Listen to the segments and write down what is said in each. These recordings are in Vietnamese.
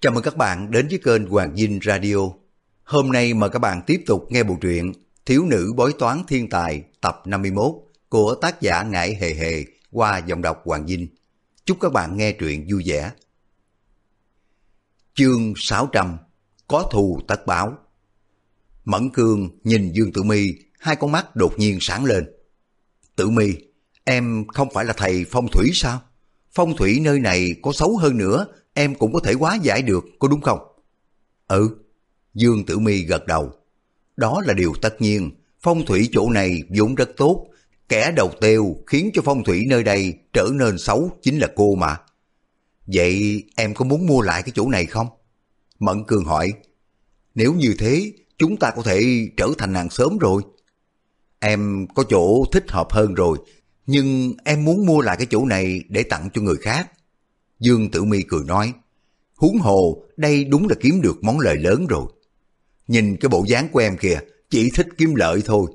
Chào mừng các bạn đến với kênh Hoàng Dinh Radio. Hôm nay mời các bạn tiếp tục nghe bộ truyện Thiếu nữ bói toán thiên tài tập 51 của tác giả Ngải Hề Hề qua giọng đọc Hoàng Dinh. Chúc các bạn nghe truyện vui vẻ. Chương 600 Có thù tất báo Mẫn Cương nhìn Dương Tử Mi, hai con mắt đột nhiên sáng lên. Tử Mi, em không phải là thầy phong thủy sao? Phong thủy nơi này có xấu hơn nữa, em cũng có thể hóa giải được, có đúng không? Ừ, Dương Tử Mi gật đầu. Đó là điều tất nhiên, phong thủy chỗ này vốn rất tốt, kẻ đầu tiêu khiến cho phong thủy nơi đây trở nên xấu chính là cô mà. Vậy em có muốn mua lại cái chỗ này không? Mẫn Cường hỏi. Nếu như thế, chúng ta có thể trở thành nàng sớm rồi. Em có chỗ thích hợp hơn rồi, nhưng em muốn mua lại cái chỗ này để tặng cho người khác. Dương Tử Mi cười nói, huống hồ đây đúng là kiếm được món lời lớn rồi. Nhìn cái bộ dáng của em kìa, chỉ thích kiếm lợi thôi.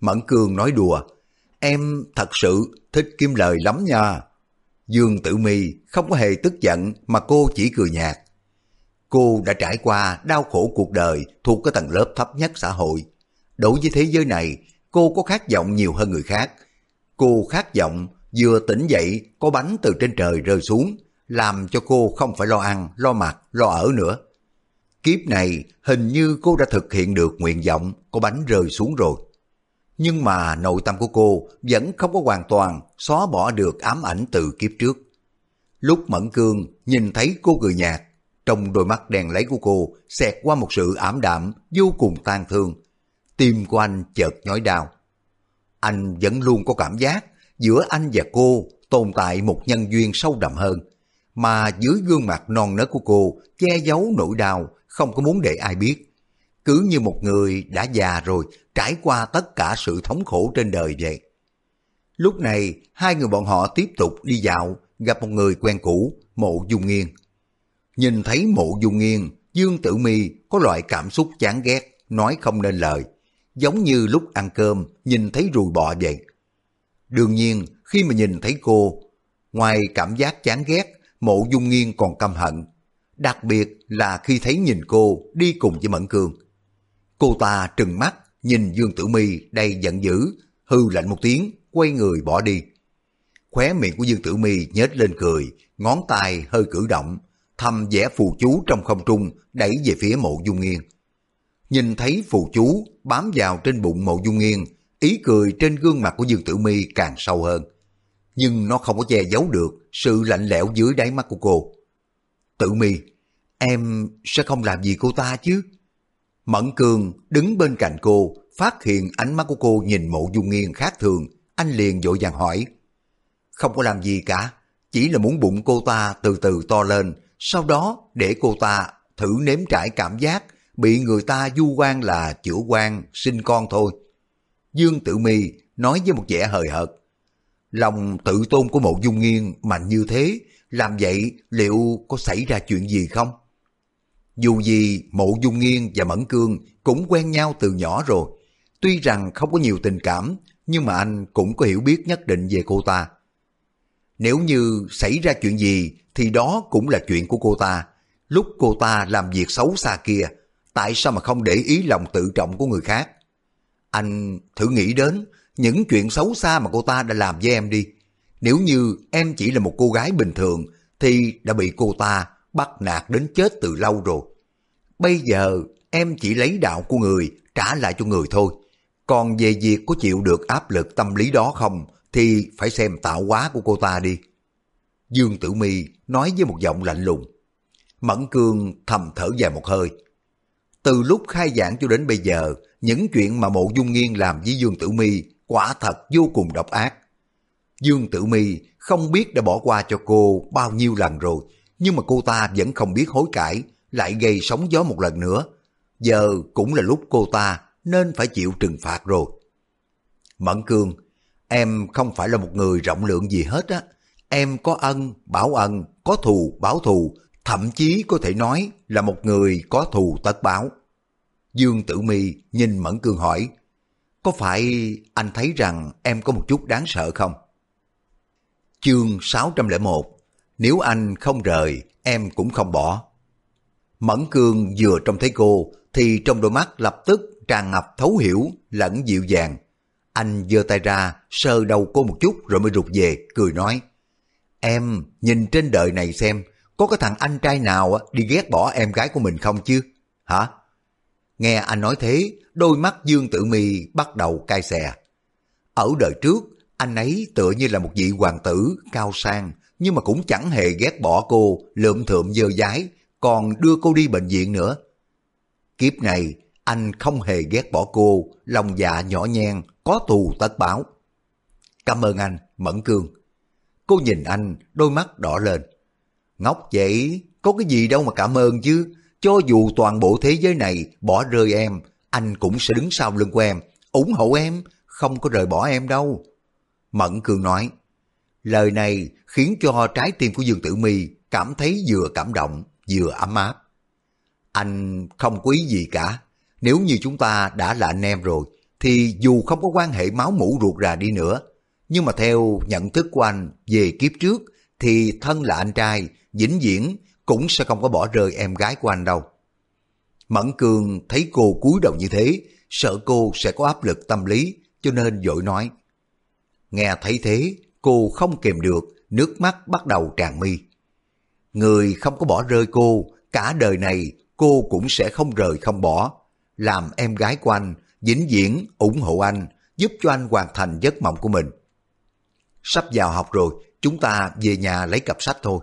Mẫn Cương nói đùa, em thật sự thích kiếm lời lắm nha. Dương Tử Mi không có hề tức giận mà cô chỉ cười nhạt. Cô đã trải qua đau khổ cuộc đời thuộc cái tầng lớp thấp nhất xã hội. Đối với thế giới này, cô có khát vọng nhiều hơn người khác. Cô khát vọng vừa tỉnh dậy có bánh từ trên trời rơi xuống, làm cho cô không phải lo ăn, lo mặc, lo ở nữa. Kiếp này hình như cô đã thực hiện được nguyện vọng có bánh rơi xuống rồi. Nhưng mà nội tâm của cô vẫn không có hoàn toàn xóa bỏ được ám ảnh từ kiếp trước. Lúc Mẫn Cương nhìn thấy cô cười nhạt, trong đôi mắt đèn lấy của cô xẹt qua một sự ảm đạm vô cùng tan thương. Tim của anh chợt nhói đau. Anh vẫn luôn có cảm giác giữa anh và cô tồn tại một nhân duyên sâu đậm hơn, mà dưới gương mặt non nớt của cô che giấu nỗi đau, không có muốn để ai biết. Cứ như một người đã già rồi, trải qua tất cả sự thống khổ trên đời vậy. Lúc này, hai người bọn họ tiếp tục đi dạo, gặp một người quen cũ, mộ dung nghiên. Nhìn thấy mộ dung nghiên, Dương Tử Mi có loại cảm xúc chán ghét, nói không nên lời. Giống như lúc ăn cơm, nhìn thấy rùi bọ vậy. Đương nhiên, khi mà nhìn thấy cô, ngoài cảm giác chán ghét, mộ dung nghiên còn căm hận. Đặc biệt là khi thấy nhìn cô đi cùng với Mẫn Cương. Cô ta trừng mắt, nhìn Dương Tử Mi đầy giận dữ, hư lạnh một tiếng, quay người bỏ đi. Khóe miệng của Dương Tử Mi nhếch lên cười, ngón tay hơi cử động, thầm vẽ phù chú trong không trung đẩy về phía mộ dung nghiên. Nhìn thấy phù chú bám vào trên bụng mộ dung nghiên, ý cười trên gương mặt của Dương Tử Mi càng sâu hơn. Nhưng nó không có che giấu được sự lạnh lẽo dưới đáy mắt của cô. Tử Mi, em sẽ không làm gì cô ta chứ? Mẫn Cường đứng bên cạnh cô, phát hiện ánh mắt của cô nhìn mộ dung nghiêng khác thường, anh liền vội vàng hỏi. Không có làm gì cả, chỉ là muốn bụng cô ta từ từ to lên, sau đó để cô ta thử nếm trải cảm giác bị người ta du quan là chữa quan sinh con thôi. Dương Tử Mi nói với một vẻ hời hợt. Lòng tự tôn của mộ dung nghiên mạnh như thế, làm vậy liệu có xảy ra chuyện gì không? Dù gì mộ dung nghiên và Mẫn Cương cũng quen nhau từ nhỏ rồi. Tuy rằng không có nhiều tình cảm, nhưng mà anh cũng có hiểu biết nhất định về cô ta. Nếu như xảy ra chuyện gì thì đó cũng là chuyện của cô ta. Lúc cô ta làm việc xấu xa kia, tại sao mà không để ý lòng tự trọng của người khác? Anh thử nghĩ đến những chuyện xấu xa mà cô ta đã làm với em đi. Nếu như em chỉ là một cô gái bình thường thì đã bị cô ta bắt nạt đến chết từ lâu rồi. Bây giờ em chỉ lấy đạo của người trả lại cho người thôi. Còn về việc có chịu được áp lực tâm lý đó không thì phải xem tạo hóa của cô ta đi. Dương Tử Mi nói với một giọng lạnh lùng. Mẫn Cương thầm thở dài một hơi. Từ lúc khai giảng cho đến bây giờ, những chuyện mà Mộ Dung Nghiên làm với Dương Tử Mi quả thật vô cùng độc ác. Dương Tử Mi không biết đã bỏ qua cho cô bao nhiêu lần rồi, nhưng mà cô ta vẫn không biết hối cải, lại gây sóng gió một lần nữa. Giờ cũng là lúc cô ta nên phải chịu trừng phạt rồi. Mẫn Cương, em không phải là một người rộng lượng gì hết á. Em có ân, bảo ân, có thù, báo thù, thậm chí có thể nói là một người có thù tất báo. Dương Tử Mi nhìn Mẫn Cương hỏi, có phải anh thấy rằng em có một chút đáng sợ không? Chương 601 Nếu anh không rời, em cũng không bỏ. Mẫn Cương vừa trông thấy cô thì trong đôi mắt lập tức tràn ngập thấu hiểu lẫn dịu dàng. Anh giơ tay ra sờ đầu cô một chút rồi mới rụt về, cười nói Em nhìn trên đời này xem có cái thằng anh trai nào đi ghét bỏ em gái của mình không chứ? Hả? Nghe anh nói thế, đôi mắt Dương Tử Mi bắt đầu cay xè. Ở đời trước, anh ấy tựa như là một vị hoàng tử cao sang, nhưng mà cũng chẳng hề ghét bỏ cô, lượm thượm dơ dái, còn đưa cô đi bệnh viện nữa. Kiếp này, anh không hề ghét bỏ cô, lòng dạ nhỏ nhen, có thù tất báo. Cảm ơn anh, Mẫn Cương. Cô nhìn anh, đôi mắt đỏ lên. Ngốc vậy, có cái gì đâu mà cảm ơn chứ. Cho dù toàn bộ thế giới này bỏ rơi em, anh cũng sẽ đứng sau lưng của em, ủng hộ em, không có rời bỏ em đâu. Mẫn cường nói, lời này khiến cho trái tim của Dương Tử Mi cảm thấy vừa cảm động, vừa ấm áp. Anh không quý gì cả, nếu như chúng ta đã là anh em rồi, thì dù không có quan hệ máu mủ ruột rà đi nữa, nhưng mà theo nhận thức của anh về kiếp trước, thì thân là anh trai, vĩnh viễn cũng sẽ không có bỏ rơi em gái của anh đâu. Mẫn Cường thấy cô cúi đầu như thế, sợ cô sẽ có áp lực tâm lý, cho nên dội nói. Nghe thấy thế, cô không kềm được, nước mắt bắt đầu tràn mi. Người không có bỏ rơi cô, cả đời này cô cũng sẽ không rời không bỏ. Làm em gái của anh, vĩnh viễn ủng hộ anh, giúp cho anh hoàn thành giấc mộng của mình. Sắp vào học rồi, chúng ta về nhà lấy cặp sách thôi.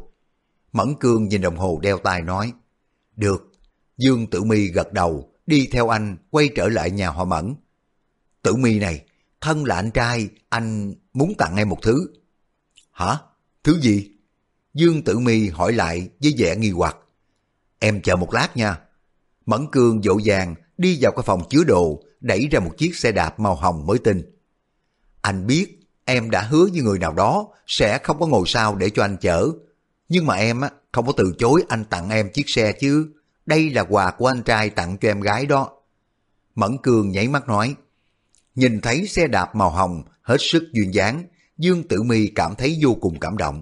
Mẫn Cương nhìn đồng hồ đeo tay nói, Được, Dương Tử Mi gật đầu, đi theo anh quay trở lại nhà họ Mẫn. Tử Mi này, thân là anh trai, anh muốn tặng em một thứ. Hả? Thứ gì? Dương Tử Mi hỏi lại với vẻ nghi hoặc. Em chờ một lát nha. Mẫn Cương dỗ dàng đi vào cái phòng chứa đồ, đẩy ra một chiếc xe đạp màu hồng mới tinh. Anh biết em đã hứa với người nào đó sẽ không có ngồi sau để cho anh chở. Nhưng mà em á không có từ chối anh tặng em chiếc xe chứ. Đây là quà của anh trai tặng cho em gái đó. Mẫn Cường nhảy mắt nói. Nhìn thấy xe đạp màu hồng hết sức duyên dáng, Dương Tử Mi cảm thấy vô cùng cảm động.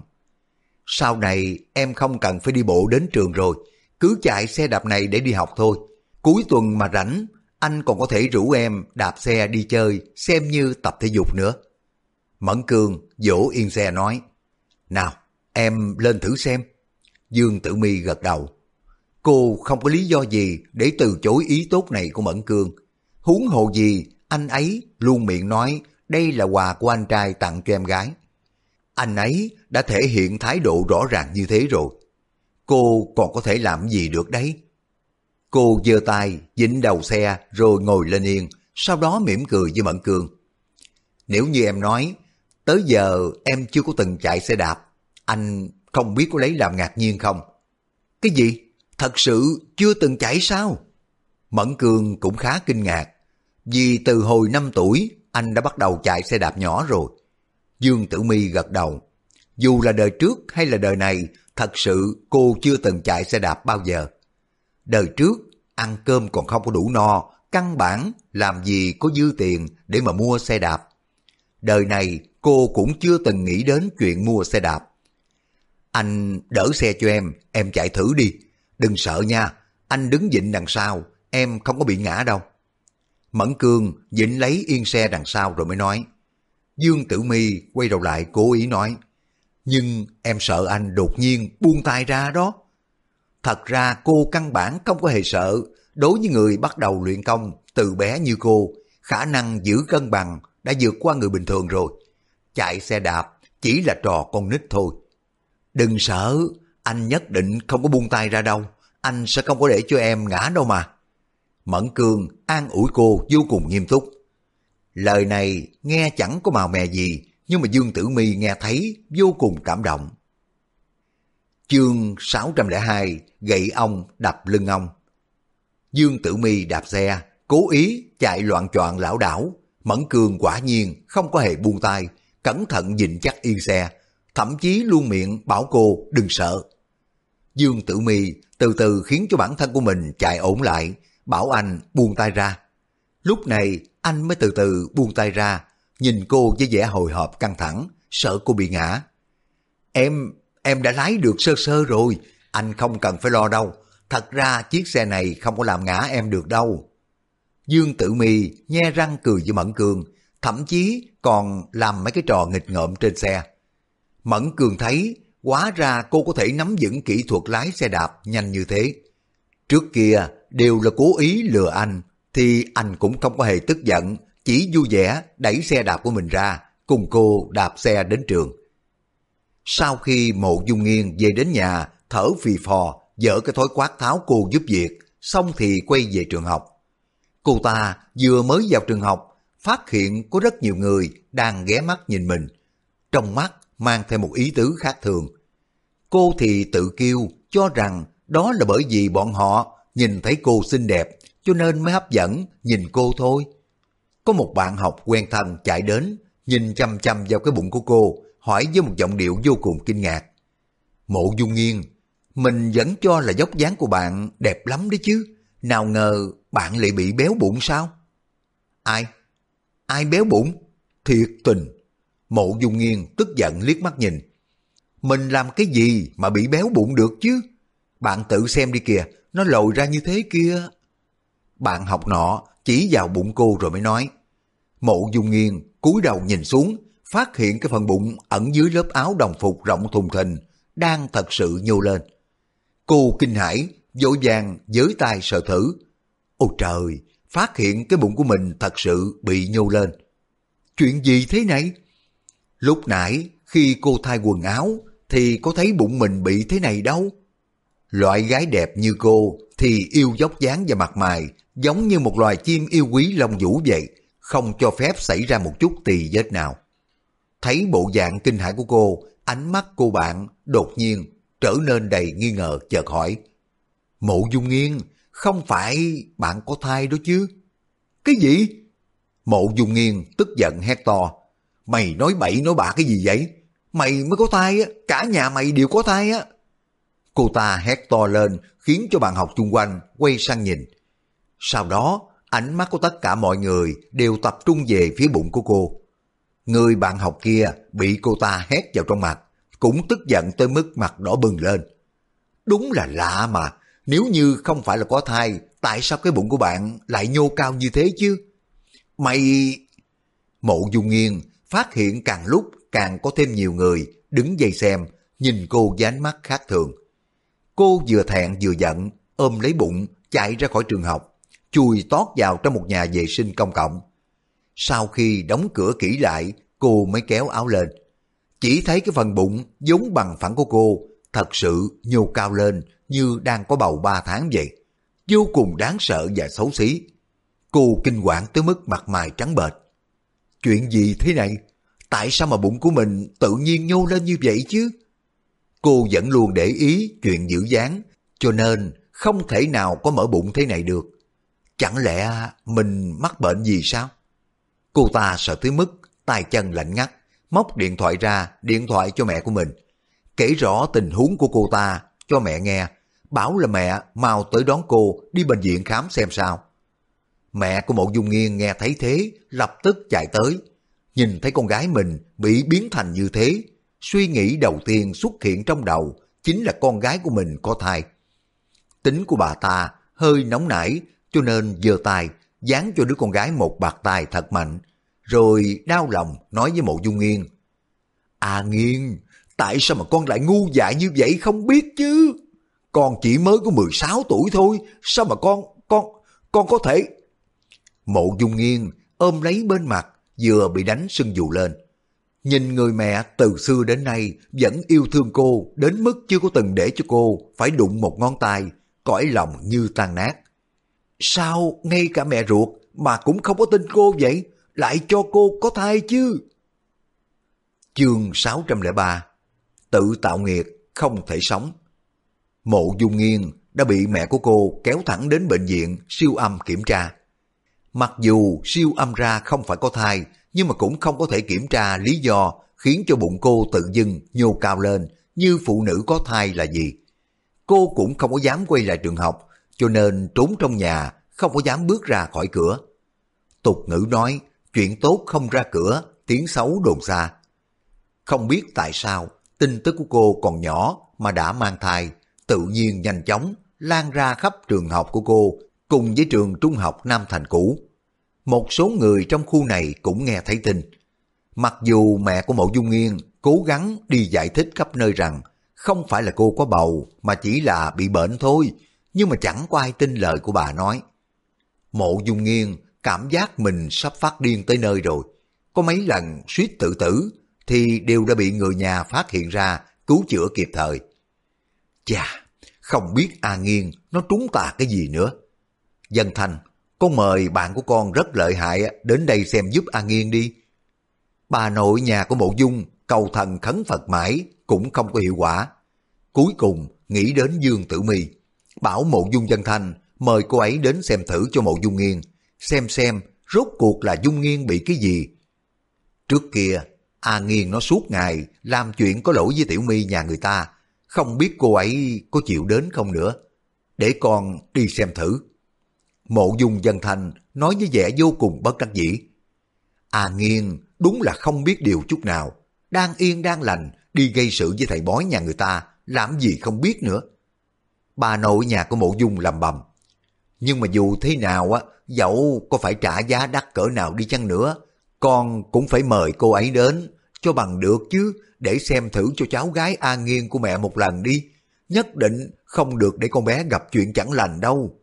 Sau này em không cần phải đi bộ đến trường rồi, cứ chạy xe đạp này để đi học thôi. Cuối tuần mà rảnh, anh còn có thể rủ em đạp xe đi chơi, xem như tập thể dục nữa. Mẫn Cường dỗ yên xe nói, Nào, em lên thử xem. Dương Tử Mi gật đầu. Cô không có lý do gì để từ chối ý tốt này của Mẫn Cương. Huống hồ gì, anh ấy luôn miệng nói đây là quà của anh trai tặng cho em gái. Anh ấy đã thể hiện thái độ rõ ràng như thế rồi. Cô còn có thể làm gì được đấy? Cô giơ tay, dính đầu xe rồi ngồi lên yên, sau đó mỉm cười với Mẫn Cương. Nếu như em nói, tới giờ em chưa có từng chạy xe đạp, anh không biết có lấy làm ngạc nhiên không? Cái gì? Thật sự chưa từng chạy sao? Mẫn Cương cũng khá kinh ngạc, vì từ hồi 5 tuổi anh đã bắt đầu chạy xe đạp nhỏ rồi. Dương Tử Mi gật đầu. Dù là đời trước hay là đời này, thật sự cô chưa từng chạy xe đạp bao giờ. Đời trước, ăn cơm còn không có đủ no, căn bản làm gì có dư tiền để mà mua xe đạp. Đời này cô cũng chưa từng nghĩ đến chuyện mua xe đạp. Anh đỡ xe cho em, em chạy thử đi. Đừng sợ nha, anh đứng dịnh đằng sau, em không có bị ngã đâu. Mẫn Cương dịnh lấy yên xe đằng sau rồi mới nói. Dương Tử Mi quay đầu lại cố ý nói. Nhưng em sợ anh đột nhiên buông tay ra đó. Thật ra cô căn bản không có hề sợ. Đối với người bắt đầu luyện công từ bé như cô, khả năng giữ cân bằng đã vượt qua người bình thường rồi. Chạy xe đạp chỉ là trò con nít thôi. Đừng sợ, anh nhất định không có buông tay ra đâu. Anh sẽ không có để cho em ngã đâu mà. Mẫn Cương an ủi cô vô cùng nghiêm túc. Lời này nghe chẳng có màu mè gì, nhưng mà Dương Tử Mi nghe thấy vô cùng cảm động. Chương 602 Gậy ông đập lưng ông Dương Tử Mi đạp xe, cố ý chạy loạn choạng lão đảo. Mẫn Cương quả nhiên không có hề buông tay, cẩn thận dịnh chắc yên xe, thậm chí luôn miệng bảo cô đừng sợ. Dương Tử Mi từ từ khiến cho bản thân của mình chạy ổn lại, bảo anh buông tay ra. Lúc này anh mới từ từ buông tay ra, nhìn cô với vẻ hồi hộp căng thẳng, sợ cô bị ngã. Em, em đã lái được sơ sơ rồi, anh không cần phải lo đâu. thật ra chiếc xe này không có làm ngã em được đâu. Dương Tử Mi nhe răng cười với Mẫn Cường, thậm chí còn làm mấy cái trò nghịch ngợm trên xe. Mẫn Cường thấy, quá ra cô có thể nắm vững kỹ thuật lái xe đạp nhanh như thế. Trước kia đều là cố ý lừa anh, thì anh cũng không có hề tức giận, chỉ vui vẻ đẩy xe đạp của mình ra, cùng cô đạp xe đến trường. Sau khi mộ dung nghiêng về đến nhà, thở phì phò, dở cái thói quát tháo cô giúp việc, xong thì quay về trường học. Cô ta vừa mới vào trường học, phát hiện có rất nhiều người đang ghé mắt nhìn mình. Trong mắt mang theo một ý tứ khác thường. Cô thì tự kêu cho rằng đó là bởi vì bọn họ nhìn thấy cô xinh đẹp cho nên mới hấp dẫn nhìn cô thôi. Có một bạn học quen thân chạy đến, nhìn chăm chăm vào cái bụng của cô, hỏi với một giọng điệu vô cùng kinh ngạc. Mộ dung Nghiên, mình vẫn cho là dốc dáng của bạn đẹp lắm đấy chứ, nào ngờ bạn lại bị béo bụng sao? Ai? Ai béo bụng? Thiệt tình. Mộ dung nghiêng tức giận liếc mắt nhìn. Mình làm cái gì mà bị béo bụng được chứ? Bạn tự xem đi kìa, nó lồi ra như thế kia. Bạn học nọ chỉ vào bụng cô rồi mới nói. Mộ dung nghiêng cúi đầu nhìn xuống, phát hiện cái phần bụng ẩn dưới lớp áo đồng phục rộng thùng thình, đang thật sự nhô lên. Cô kinh hãi, dội vàng với tay sờ thử. Ôi trời, phát hiện cái bụng của mình thật sự bị nhô lên. Chuyện gì thế này? Lúc nãy khi cô thay quần áo thì có thấy bụng mình bị thế này đâu. Loại gái đẹp như cô thì yêu dốc dáng và mặt mày giống như một loài chim yêu quý lông vũ vậy, không cho phép xảy ra một chút tỳ vết nào. Thấy bộ dạng kinh hãi của cô, ánh mắt cô bạn đột nhiên trở nên đầy nghi ngờ chợt hỏi. Mộ dung nghiêng, không phải bạn có thai đó chứ? Cái gì? Mộ dung nghiêng tức giận hét to. Mày nói bậy nói bạ cái gì vậy? Mày mới có thai á, cả nhà mày đều có thai á. Cô ta hét to lên khiến cho bạn học chung quanh quay sang nhìn. Sau đó, ánh mắt của tất cả mọi người đều tập trung về phía bụng của cô. Người bạn học kia bị cô ta hét vào trong mặt, cũng tức giận tới mức mặt đỏ bừng lên. Đúng là lạ mà, nếu như không phải là có thai, tại sao cái bụng của bạn lại nhô cao như thế chứ? Mày... Mộ dung nghiêng phát hiện càng lúc càng có thêm nhiều người đứng dây xem, nhìn cô với ánh mắt khác thường. Cô vừa thẹn vừa giận, ôm lấy bụng, chạy ra khỏi trường học, chui tót vào trong một nhà vệ sinh công cộng. Sau khi đóng cửa kỹ lại, cô mới kéo áo lên. Chỉ thấy cái phần bụng giống bằng phẳng của cô, thật sự nhô cao lên như đang có bầu ba tháng vậy. Vô cùng đáng sợ và xấu xí. Cô kinh quản tới mức mặt mày trắng bệch. Chuyện gì thế này? Tại sao mà bụng của mình tự nhiên nhô lên như vậy chứ? Cô vẫn luôn để ý chuyện giữ dáng, cho nên không thể nào có mở bụng thế này được. Chẳng lẽ mình mắc bệnh gì sao? Cô ta sợ tới mức tay chân lạnh ngắt, móc điện thoại ra, điện thoại cho mẹ của mình. Kể rõ tình huống của cô ta cho mẹ nghe, bảo là mẹ mau tới đón cô đi bệnh viện khám xem sao. Mẹ của mộ dung nghiên nghe thấy thế, lập tức chạy tới. Nhìn thấy con gái mình bị biến thành như thế, suy nghĩ đầu tiên xuất hiện trong đầu chính là con gái của mình có thai. Tính của bà ta hơi nóng nảy cho nên giơ tay dán cho đứa con gái một bạc tay thật mạnh, rồi đau lòng nói với mộ dung nghiên. À nghiên, tại sao mà con lại ngu dại như vậy không biết chứ? Con chỉ mới có 16 tuổi thôi, sao mà con, con, con có thể... Mộ dung nghiêng ôm lấy bên mặt, vừa bị đánh sưng dù lên. Nhìn người mẹ từ xưa đến nay vẫn yêu thương cô đến mức chưa có từng để cho cô phải đụng một ngón tay, cõi lòng như tan nát. Sao ngay cả mẹ ruột mà cũng không có tin cô vậy, lại cho cô có thai chứ? Chương 603 Tự tạo nghiệt, không thể sống. Mộ dung nghiêng đã bị mẹ của cô kéo thẳng đến bệnh viện siêu âm kiểm tra. Mặc dù siêu âm ra không phải có thai, nhưng mà cũng không có thể kiểm tra lý do khiến cho bụng cô tự dưng nhô cao lên như phụ nữ có thai là gì. Cô cũng không có dám quay lại trường học, cho nên trốn trong nhà, không có dám bước ra khỏi cửa. Tục ngữ nói, chuyện tốt không ra cửa, tiếng xấu đồn xa. Không biết tại sao, tin tức của cô còn nhỏ mà đã mang thai, tự nhiên nhanh chóng lan ra khắp trường học của cô cùng với trường trung học Nam Thành cũ. Một số người trong khu này cũng nghe thấy tin. Mặc dù mẹ của Mộ Dung Nghiên cố gắng đi giải thích khắp nơi rằng không phải là cô có bầu mà chỉ là bị bệnh thôi, nhưng mà chẳng có ai tin lời của bà nói. Mộ Dung Nghiên cảm giác mình sắp phát điên tới nơi rồi. Có mấy lần suýt tự tử thì đều đã bị người nhà phát hiện ra cứu chữa kịp thời. Chà, không biết A Nghiên nó trúng tà cái gì nữa. Dân Thành, con mời bạn của con rất lợi hại đến đây xem giúp A Nghiên đi. Bà nội nhà của Mộ Dung cầu thần khấn Phật mãi cũng không có hiệu quả. Cuối cùng nghĩ đến Dương Tử Mi, bảo Mộ Dung Dân Thanh mời cô ấy đến xem thử cho Mộ Dung Nghiên, xem xem rốt cuộc là Dung Nghiên bị cái gì. Trước kia, A Nghiên nó suốt ngày làm chuyện có lỗi với Tiểu My nhà người ta, không biết cô ấy có chịu đến không nữa. Để con đi xem thử. Mộ dung dân thành nói với vẻ vô cùng bất đắc dĩ. À A Nghiên đúng là không biết điều chút nào, đang yên đang lành đi gây sự với thầy bói nhà người ta, làm gì không biết nữa. Bà nội nhà của mộ dung làm bầm. Nhưng mà dù thế nào á, dẫu có phải trả giá đắt cỡ nào đi chăng nữa, con cũng phải mời cô ấy đến, cho bằng được chứ, để xem thử cho cháu gái A nghiên của mẹ một lần đi. Nhất định không được để con bé gặp chuyện chẳng lành đâu.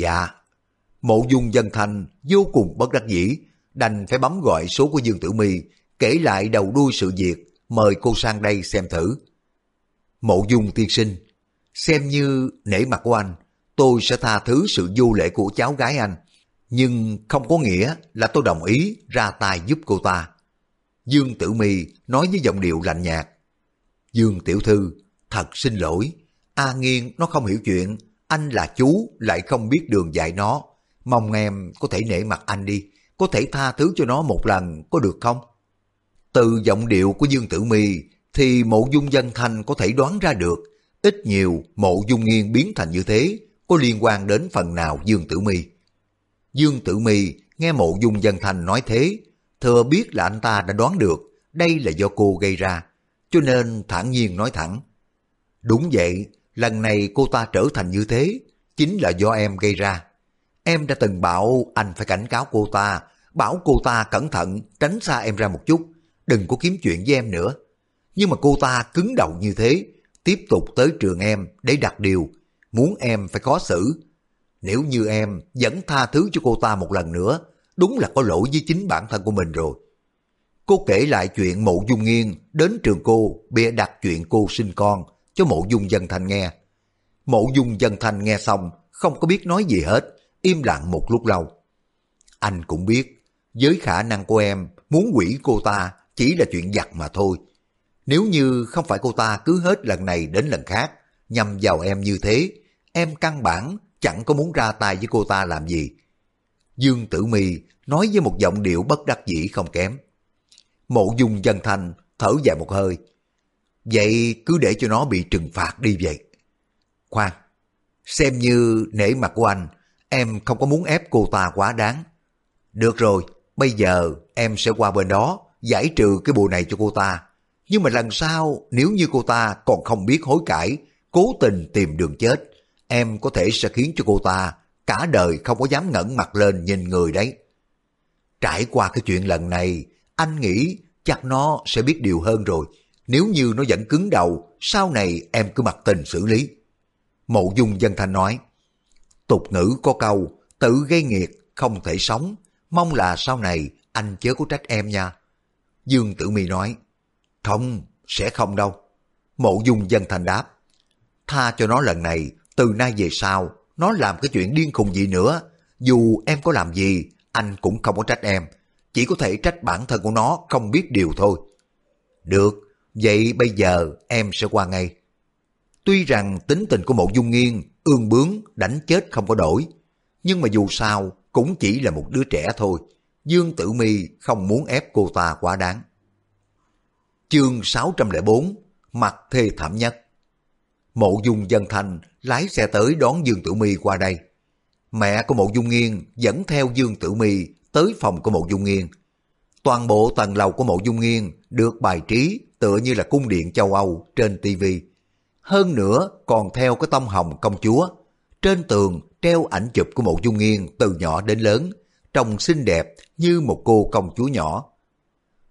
Dạ, mộ dung dân thành vô cùng bất đắc dĩ, đành phải bấm gọi số của Dương Tử My kể lại đầu đuôi sự việc, mời cô sang đây xem thử. Mộ dung tiên sinh, xem như nể mặt của anh, tôi sẽ tha thứ sự vô lễ của cháu gái anh, nhưng không có nghĩa là tôi đồng ý ra tay giúp cô ta. Dương Tử Mi nói với giọng điệu lạnh nhạt. Dương Tiểu Thư, thật xin lỗi, A Nghiên nó không hiểu chuyện, anh là chú lại không biết đường dạy nó. Mong em có thể nể mặt anh đi, có thể tha thứ cho nó một lần có được không? Từ giọng điệu của Dương Tử Mi thì mộ dung dân thanh có thể đoán ra được ít nhiều mộ dung nghiên biến thành như thế có liên quan đến phần nào Dương Tử Mi. Dương Tử Mi nghe mộ dung dân thanh nói thế, thừa biết là anh ta đã đoán được đây là do cô gây ra, cho nên thản nhiên nói thẳng. Đúng vậy, lần này cô ta trở thành như thế, chính là do em gây ra. Em đã từng bảo anh phải cảnh cáo cô ta, bảo cô ta cẩn thận tránh xa em ra một chút, đừng có kiếm chuyện với em nữa. Nhưng mà cô ta cứng đầu như thế, tiếp tục tới trường em để đặt điều, muốn em phải khó xử. Nếu như em vẫn tha thứ cho cô ta một lần nữa, đúng là có lỗi với chính bản thân của mình rồi. Cô kể lại chuyện mộ dung nghiên đến trường cô bịa đặt chuyện cô sinh con cho mộ dung dân thanh nghe. Mộ dung dân thanh nghe xong không có biết nói gì hết, im lặng một lúc lâu. Anh cũng biết, với khả năng của em muốn quỷ cô ta chỉ là chuyện giặt mà thôi. Nếu như không phải cô ta cứ hết lần này đến lần khác, nhằm vào em như thế, em căn bản chẳng có muốn ra tay với cô ta làm gì. Dương Tử Mi nói với một giọng điệu bất đắc dĩ không kém. Mộ dung dân thanh thở dài một hơi. Vậy cứ để cho nó bị trừng phạt đi vậy. Khoan, xem như nể mặt của anh, em không có muốn ép cô ta quá đáng. Được rồi, bây giờ em sẽ qua bên đó, giải trừ cái bùa này cho cô ta. Nhưng mà lần sau, nếu như cô ta còn không biết hối cải, cố tình tìm đường chết, em có thể sẽ khiến cho cô ta cả đời không có dám ngẩng mặt lên nhìn người đấy. Trải qua cái chuyện lần này, anh nghĩ chắc nó sẽ biết điều hơn rồi. Nếu như nó vẫn cứng đầu, sau này em cứ mặc tình xử lý. Mộ dung dân thanh nói, tục ngữ có câu, tự gây nghiệt, không thể sống, mong là sau này anh chớ có trách em nha. Dương Tử Mi nói, không, sẽ không đâu. Mộ dung dân thanh đáp, tha cho nó lần này, từ nay về sau, nó làm cái chuyện điên khùng gì nữa. Dù em có làm gì, anh cũng không có trách em. Chỉ có thể trách bản thân của nó không biết điều thôi. Được, vậy bây giờ em sẽ qua ngay. Tuy rằng tính tình của mộ dung nghiêng ương bướng, đánh chết không có đổi. Nhưng mà dù sao, cũng chỉ là một đứa trẻ thôi. Dương Tử Mi không muốn ép cô ta quá đáng. Chương 604 Mặt thê thảm nhất Mộ dung dân thành lái xe tới đón Dương Tử Mi qua đây. Mẹ của Mộ Dung nghiêng dẫn theo Dương Tử Mi tới phòng của Mộ Dung nghiêng Toàn bộ tầng lầu của Mộ Dung nghiêng được bài trí tựa như là cung điện châu Âu trên TV. hơn nữa còn theo cái tông hồng công chúa. Trên tường treo ảnh chụp của mộ dung nghiên từ nhỏ đến lớn, trông xinh đẹp như một cô công chúa nhỏ.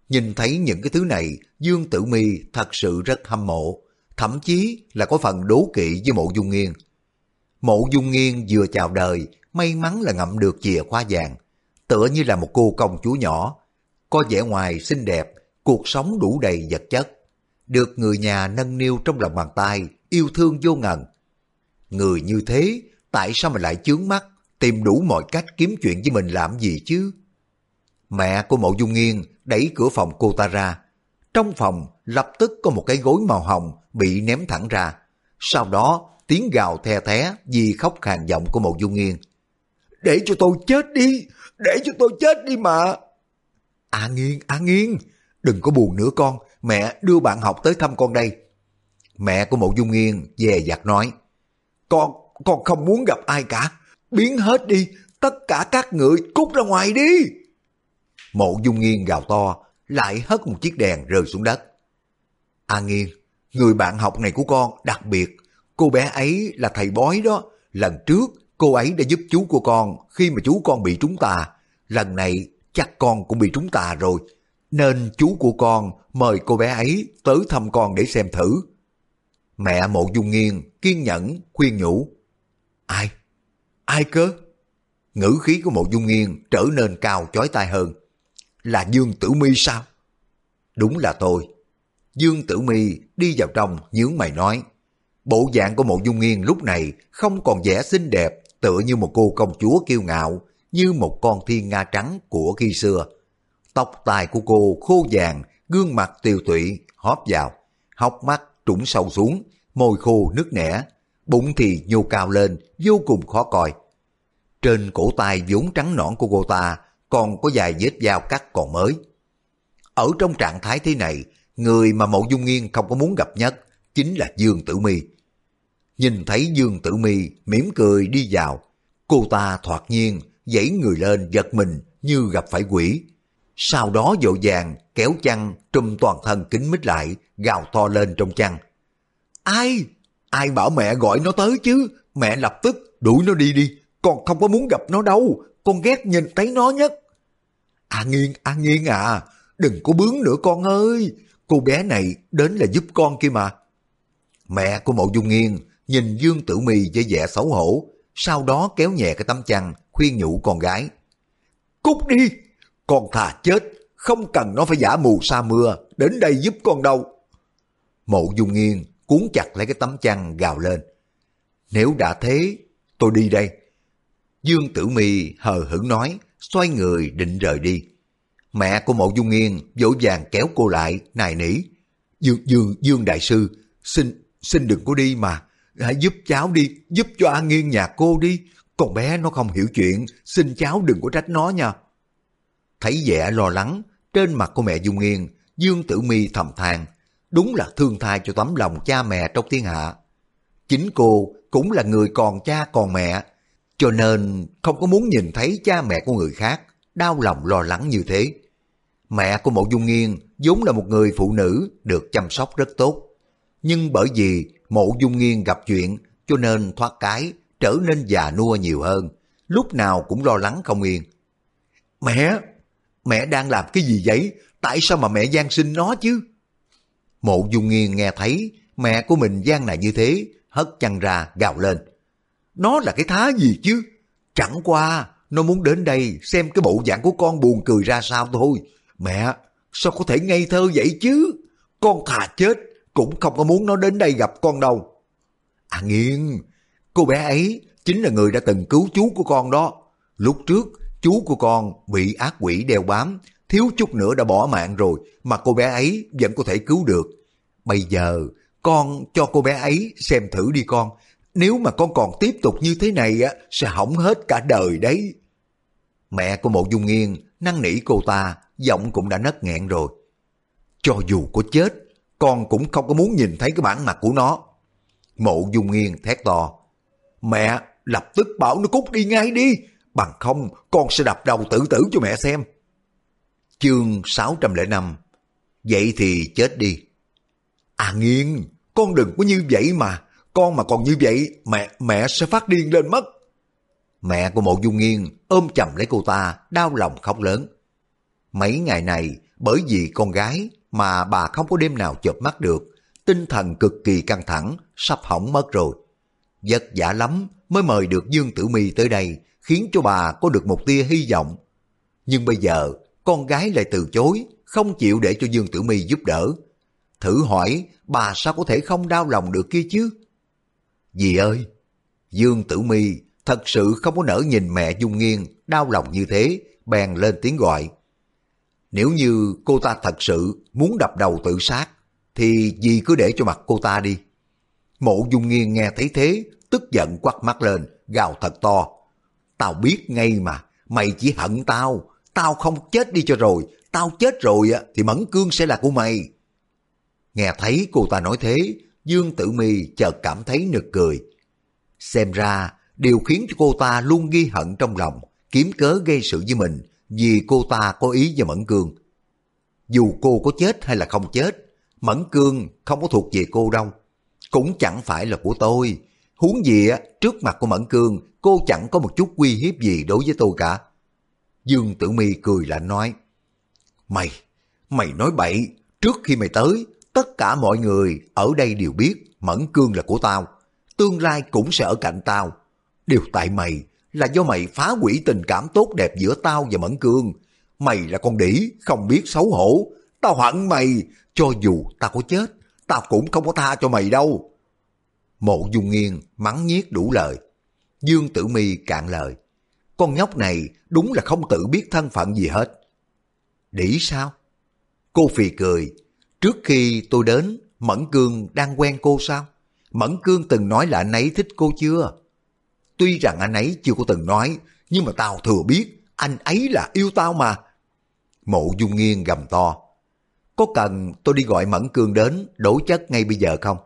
Nhìn thấy những cái thứ này, Dương Tử Mi thật sự rất hâm mộ, thậm chí là có phần đố kỵ với mộ dung nghiên. Mộ dung nghiên vừa chào đời, may mắn là ngậm được chìa khóa vàng, tựa như là một cô công chúa nhỏ, có vẻ ngoài xinh đẹp, cuộc sống đủ đầy vật chất, được người nhà nâng niu trong lòng bàn tay, yêu thương vô ngần. Người như thế, tại sao mà lại chướng mắt, tìm đủ mọi cách kiếm chuyện với mình làm gì chứ? Mẹ của mộ dung nghiên đẩy cửa phòng cô ta ra. Trong phòng lập tức có một cái gối màu hồng bị ném thẳng ra. Sau đó tiếng gào the thé vì khóc khàn giọng của mộ dung nghiên. Để cho tôi chết đi, để cho tôi chết đi mà. À Nghiên, à Nghiên, đừng có buồn nữa con, mẹ đưa bạn học tới thăm con đây. Mẹ của mộ dung nghiên dè dặt nói, con, con không muốn gặp ai cả, biến hết đi, tất cả các người cút ra ngoài đi. Mộ dung nghiên gào to, lại hất một chiếc đèn rơi xuống đất. A nghiên, người bạn học này của con đặc biệt, cô bé ấy là thầy bói đó. Lần trước cô ấy đã giúp chú của con khi mà chú con bị trúng tà. Lần này chắc con cũng bị trúng tà rồi. Nên chú của con mời cô bé ấy tới thăm con để xem thử. Mẹ mộ dung nghiên kiên nhẫn khuyên nhủ. Ai? Ai cơ? Ngữ khí của mộ dung nghiên trở nên cao chói tai hơn. Là Dương Tử Mi sao? Đúng là tôi. Dương Tử Mi đi vào trong nhướng mày nói. Bộ dạng của mộ dung nghiên lúc này không còn vẻ xinh đẹp tựa như một cô công chúa kiêu ngạo như một con thiên nga trắng của khi xưa. Tóc tai của cô khô vàng, gương mặt tiều tụy, hóp vào, hốc mắt trũng sâu xuống, môi khô nứt nẻ, bụng thì nhô cao lên, vô cùng khó coi. Trên cổ tay vốn trắng nõn của cô ta còn có vài vết dao cắt còn mới. Ở trong trạng thái thế này, người mà Mộ Dung Nghiên không có muốn gặp nhất chính là Dương Tử Mi. Nhìn thấy Dương Tử Mi mỉm cười đi vào, cô ta thoạt nhiên dãy người lên giật mình như gặp phải quỷ. Sau đó dội vàng kéo chăn trùm toàn thân kính mít lại, gào to lên trong chăn. Ai? Ai bảo mẹ gọi nó tới chứ? Mẹ lập tức đuổi nó đi đi, con không có muốn gặp nó đâu, con ghét nhìn thấy nó nhất. À nghiêng, à Nghiên à, đừng có bướng nữa con ơi, cô bé này đến là giúp con kia mà. Mẹ của mộ dung nghiên nhìn Dương Tử Mi với vẻ xấu hổ, sau đó kéo nhẹ cái tấm chăn, khuyên nhủ con gái. Cút đi, con thà chết, không cần nó phải giả mù sa mưa, đến đây giúp con đâu. Mộ dung nghiêng cuốn chặt lấy cái tấm chăn gào lên. Nếu đã thế, tôi đi đây. Dương Tử Mi hờ hững nói, xoay người định rời đi. Mẹ của mộ dung nghiêng dỗ dàng kéo cô lại, nài nỉ. Dương, Dương, Dương Đại Sư, xin, xin đừng có đi mà. Hãy giúp cháu đi, giúp cho An Nghiên nhà cô đi. Con bé nó không hiểu chuyện, xin cháu đừng có trách nó nha. Thấy vẻ lo lắng, trên mặt của mẹ Dung Nghiên, Dương Tử Mi thầm than, đúng là thương thai cho tấm lòng cha mẹ trong thiên hạ. Chính cô cũng là người còn cha còn mẹ, cho nên không có muốn nhìn thấy cha mẹ của người khác đau lòng lo lắng như thế. Mẹ của Mộ Dung Nghiên vốn là một người phụ nữ được chăm sóc rất tốt. Nhưng bởi vì Mộ Dung Nghiên gặp chuyện cho nên thoát cái trở nên già nua nhiều hơn, lúc nào cũng lo lắng không yên. Mẹ, mẹ đang làm cái gì vậy? Tại sao mà mẹ gian sinh nó chứ? Mộ Dung Nghiên nghe thấy mẹ của mình gian này như thế, hất chăn ra gào lên. Nó là cái thá gì chứ? Chẳng qua, nó muốn đến đây xem cái bộ dạng của con buồn cười ra sao thôi. Mẹ, sao có thể ngây thơ vậy chứ? Con thà chết, cũng không có muốn nó đến đây gặp con đâu. À Nghiên, cô bé ấy chính là người đã từng cứu chú của con đó. Lúc trước, chú của con bị ác quỷ đeo bám, thiếu chút nữa đã bỏ mạng rồi, mà cô bé ấy vẫn có thể cứu được. Bây giờ, con cho cô bé ấy xem thử đi con, nếu mà con còn tiếp tục như thế này á, sẽ hỏng hết cả đời đấy. Mẹ của mộ dung nghiên năn nỉ cô ta, giọng cũng đã nấc nghẹn rồi. Cho dù có chết, con cũng không có muốn nhìn thấy cái bản mặt của nó. Mộ dung nghiên thét to. Mẹ, lập tức bảo nó cút đi ngay đi, bằng không con sẽ đập đầu tự tử cho mẹ xem. Chương 605 Vậy thì chết đi. À nghiên, con đừng có như vậy mà, con mà còn như vậy, mẹ mẹ sẽ phát điên lên mất. Mẹ của mộ dung nghiên ôm chầm lấy cô ta, đau lòng khóc lớn. Mấy ngày này, bởi vì con gái mà bà không có đêm nào chợp mắt được, tinh thần cực kỳ căng thẳng, sắp hỏng mất rồi. Vất vả lắm mới mời được Dương Tử Mi tới đây, khiến cho bà có được một tia hy vọng. Nhưng bây giờ, con gái lại từ chối, không chịu để cho Dương Tử Mi giúp đỡ. Thử hỏi, bà sao có thể không đau lòng được kia chứ? Dì ơi! Dương Tử Mi thật sự không có nỡ nhìn mẹ Dung Nghiên đau lòng như thế, bèn lên tiếng gọi. Nếu như cô ta thật sự muốn đập đầu tự sát, thì dì cứ để cho mặt cô ta đi. Mộ Dung Nghiên nghe thấy thế, tức giận quắt mắt lên, gào thật to. Tao biết ngay mà, mày chỉ hận tao, tao không chết đi cho rồi, tao chết rồi á thì Mẫn Cương sẽ là của mày. Nghe thấy cô ta nói thế, Dương Tử Mi chợt cảm thấy nực cười. Xem ra, điều khiến cho cô ta luôn ghi hận trong lòng, kiếm cớ gây sự với mình, vì cô ta có ý với Mẫn Cương. Dù cô có chết hay là không chết, Mẫn Cương không có thuộc về cô đâu. Cũng chẳng phải là của tôi. Huống gì á, trước mặt của Mẫn Cương, cô chẳng có một chút uy hiếp gì đối với tôi cả. Dương Tử Mi cười lạnh nói, Mày, mày nói bậy, trước khi mày tới, tất cả mọi người ở đây đều biết Mẫn Cương là của tao. Tương lai cũng sẽ ở cạnh tao. Điều tại mày là do mày phá hủy tình cảm tốt đẹp giữa tao và Mẫn Cương. Mày là con đĩ, không biết xấu hổ. Tao hận mày, cho dù tao có chết, tao cũng không có tha cho mày đâu. Mộ dung nghiêng mắng nhiếc đủ lời. Dương Tử Mi cạn lời. Con nhóc này đúng là không tự biết thân phận gì hết. Đỉ sao? Cô phì cười. Trước khi tôi đến, Mẫn Cương đang quen cô sao? Mẫn Cương từng nói là anh ấy thích cô chưa? Tuy rằng anh ấy chưa có từng nói, nhưng mà tao thừa biết anh ấy là yêu tao mà. Mộ Dung Nghiên gầm to. Có cần tôi đi gọi Mẫn Cương đến đổ chất ngay bây giờ không?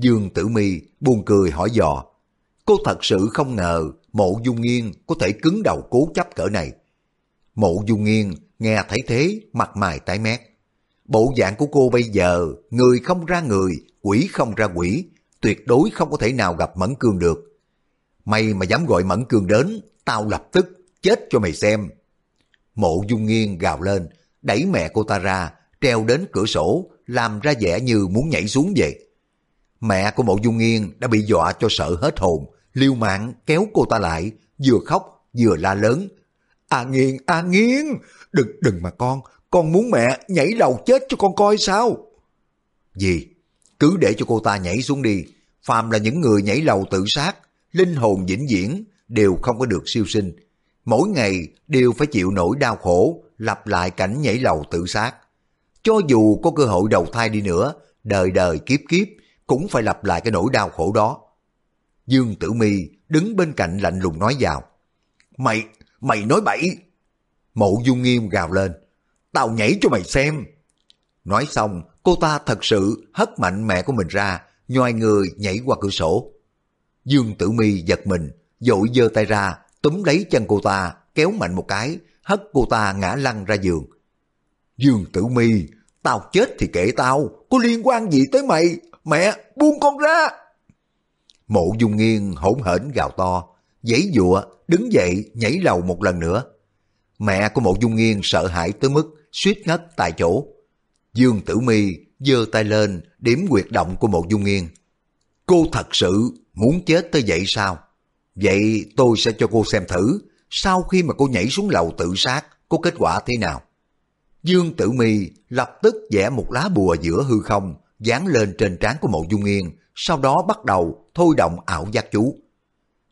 Dương Tử Mi buồn cười hỏi dò. Cô thật sự không ngờ Mộ Dung Nghiên có thể cứng đầu cố chấp cỡ này. Mộ Dung Nghiên nghe thấy thế mặt mày tái mét. Bộ dạng của cô bây giờ, người không ra người, quỷ không ra quỷ, tuyệt đối không có thể nào gặp Mẫn Cương được. Mày mà dám gọi Mẫn Cương đến, tao lập tức chết cho mày xem. Mộ Dung Nghiên gào lên, đẩy mẹ cô ta ra, treo đến cửa sổ, làm ra vẻ như muốn nhảy xuống vậy. Mẹ của Mộ Dung Nghiên đã bị dọa cho sợ hết hồn, liêu mạng kéo cô ta lại, vừa khóc vừa la lớn. A Nghiên, A Nghiên, đừng, đừng mà con, con muốn mẹ nhảy lầu chết cho con coi sao? Gì? Cứ để cho cô ta nhảy xuống đi, phàm là những người nhảy lầu tự sát, linh hồn vĩnh viễn đều không có được siêu sinh. Mỗi ngày đều phải chịu nỗi đau khổ, lặp lại cảnh nhảy lầu tự sát. Cho dù có cơ hội đầu thai đi nữa, đời đời kiếp kiếp cũng phải lặp lại cái nỗi đau khổ đó. Dương Tử Mi đứng bên cạnh lạnh lùng nói vào. Mày, mày nói bậy. Mộ Dung Nghiêm gào lên. Tao nhảy cho mày xem. Nói xong, cô ta thật sự hất mạnh mẹ của mình ra, nhoài người nhảy qua cửa sổ. Dương Tử Mi giật mình, dội giơ tay ra, túm lấy chân cô ta, kéo mạnh một cái, hất cô ta ngã lăn ra giường. Dương Tử Mi, tao chết thì kệ tao, có liên quan gì tới mày? Mẹ, buông con ra! Mộ dung nghiêng hỗn hển gào to, giấy dụa, đứng dậy nhảy lầu một lần nữa. Mẹ của mộ dung nghiêng sợ hãi tới mức suýt ngất tại chỗ. Dương Tử Mi giơ tay lên điểm quyệt động của mộ dung nghiêng. Cô thật sự muốn chết tới vậy sao? Vậy tôi sẽ cho cô xem thử, sau khi mà cô nhảy xuống lầu tự sát, có kết quả thế nào? Dương Tử Mi lập tức vẽ một lá bùa giữa hư không, dán lên trên trán của mộ dung nghiên, sau đó bắt đầu thôi động ảo giác chú.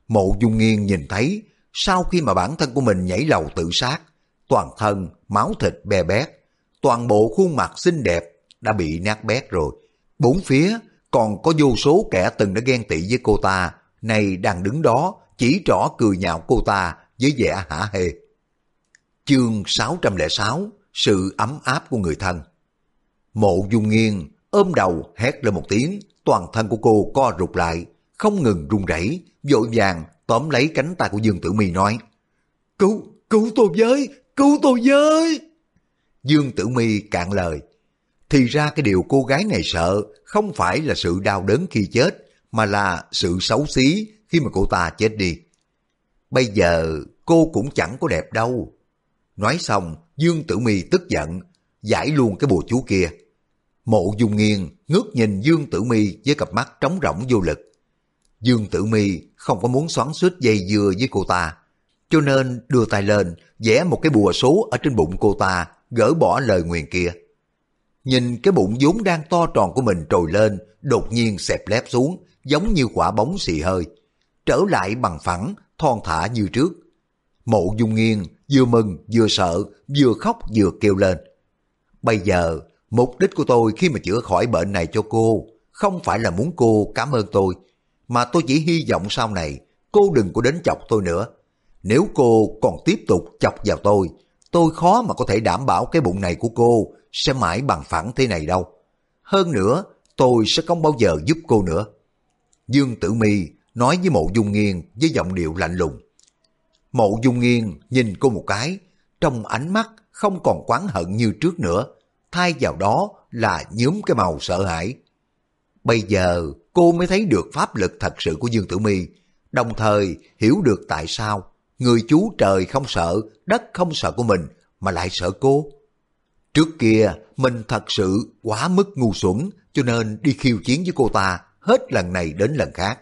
Mộ dung nghiên nhìn thấy, sau khi mà bản thân của mình nhảy lầu tự sát, toàn thân, máu thịt bè bét, toàn bộ khuôn mặt xinh đẹp đã bị nát bét rồi. Bốn phía còn có vô số kẻ từng đã ghen tị với cô ta, này đang đứng đó chỉ trỏ cười nhạo cô ta với vẻ hả hê. Chương 606 Sự ấm áp của người thân Mộ dung Nghiên ôm đầu hét lên một tiếng, toàn thân của cô co rụt lại, không ngừng run rẩy, vội vàng tóm lấy cánh tay của Dương Tử Mi nói: "Cứu, cứu tôi với, cứu tôi với!" Dương Tử Mi cạn lời. Thì ra cái điều cô gái này sợ không phải là sự đau đớn khi chết, mà là sự xấu xí khi mà cô ta chết đi. Bây giờ cô cũng chẳng có đẹp đâu. Nói xong, Dương Tử Mi tức giận, giải luôn cái bùa chú kia. Mộ Dung Nghiên ngước nhìn Dương Tử Mi với cặp mắt trống rỗng vô lực. Dương Tử Mi không có muốn xoắn suýt dây dưa với cô ta, cho nên đưa tay lên, vẽ một cái bùa số ở trên bụng cô ta, gỡ bỏ lời nguyền kia. Nhìn cái bụng vốn đang to tròn của mình trồi lên, đột nhiên xẹp lép xuống, giống như quả bóng xì hơi. Trở lại bằng phẳng, thon thả như trước. Mộ dung nghiêng, vừa mừng, vừa sợ, vừa khóc vừa kêu lên. Bây giờ, mục đích của tôi khi mà chữa khỏi bệnh này cho cô, không phải là muốn cô cảm ơn tôi, mà tôi chỉ hy vọng sau này cô đừng có đến chọc tôi nữa. Nếu cô còn tiếp tục chọc vào tôi, tôi khó mà có thể đảm bảo cái bụng này của cô sẽ mãi bằng phẳng thế này đâu. Hơn nữa, tôi sẽ không bao giờ giúp cô nữa. Dương Tử Mi nói với Mộ Dung Nghiên với giọng điệu lạnh lùng. Mộ Dung Nghiên nhìn cô một cái, trong ánh mắt không còn quán hận như trước nữa, thay vào đó là nhúm cái màu sợ hãi. Bây giờ cô mới thấy được pháp lực thật sự của Dương Tử Mi, đồng thời hiểu được tại sao người chú trời không sợ, đất không sợ của mình mà lại sợ cô. Trước kia mình thật sự quá mức ngu xuẩn cho nên đi khiêu chiến với cô ta hết lần này đến lần khác.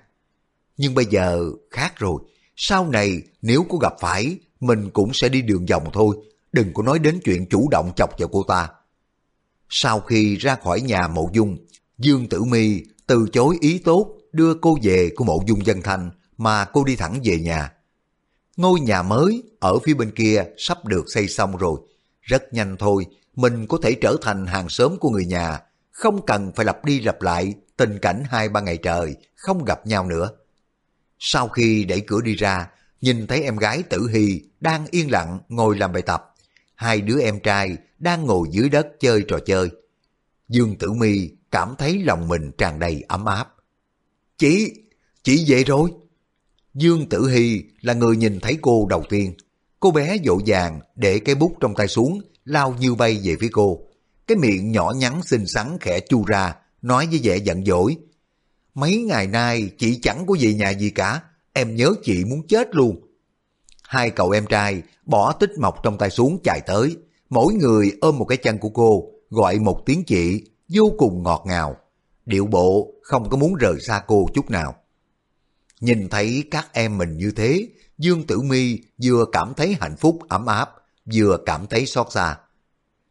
Nhưng bây giờ khác rồi, sau này nếu có gặp phải mình cũng sẽ đi đường vòng thôi, đừng có nói đến chuyện chủ động chọc vào cô ta. Sau khi ra khỏi nhà mộ dung, Dương Tử Mi từ chối ý tốt đưa cô về của mộ dung dân thanh mà cô đi thẳng về nhà. Ngôi nhà mới ở phía bên kia sắp được xây xong rồi. Rất nhanh thôi, mình có thể trở thành hàng xóm của người nhà, không cần phải lặp đi lặp lại tình cảnh hai ba ngày trời, không gặp nhau nữa. Sau khi đẩy cửa đi ra, nhìn thấy em gái Tử Hy đang yên lặng ngồi làm bài tập. Hai đứa em trai đang ngồi dưới đất chơi trò chơi. Dương Tử Mi cảm thấy lòng mình tràn đầy ấm áp. Chị, chị về rồi. Dương Tử Hy là người nhìn thấy cô đầu tiên. Cô bé dỗ dàng để cái bút trong tay xuống, lao như bay về phía cô. Cái miệng nhỏ nhắn xinh xắn khẽ chu ra, nói với vẻ giận dỗi. Mấy ngày nay chị chẳng có về nhà gì cả, em nhớ chị muốn chết luôn. Hai cậu em trai bỏ tích mộc trong tay xuống chạy tới, mỗi người ôm một cái chân của cô, gọi một tiếng chị, vô cùng ngọt ngào. Điệu bộ không có muốn rời xa cô chút nào. Nhìn thấy các em mình như thế, Dương Tử Mi vừa cảm thấy hạnh phúc ấm áp, vừa cảm thấy xót xa.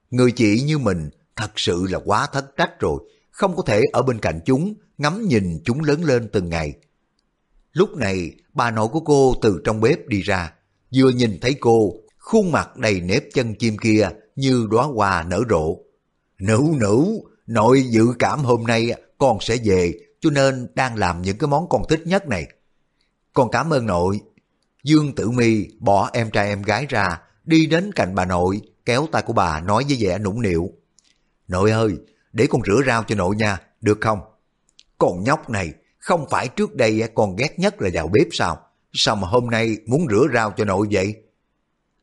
Người chị như mình thật sự là quá thất trách rồi, không có thể ở bên cạnh chúng, ngắm nhìn chúng lớn lên từng ngày. Lúc này, bà nội của cô từ trong bếp đi ra, vừa nhìn thấy cô, khuôn mặt đầy nếp chân chim kia như đóa hoa nở rộ. Nữ nữ, nội dự cảm hôm nay con sẽ về, cho nên đang làm những cái món con thích nhất này. Con cảm ơn nội. Dương Tử Mi bỏ em trai em gái ra, đi đến cạnh bà nội, kéo tay của bà nói với vẻ nũng nịu. Nội ơi, để con rửa rau cho nội nha, được không? Con nhóc này, không phải trước đây con ghét nhất là vào bếp sao? Sao mà hôm nay muốn rửa rau cho nội vậy?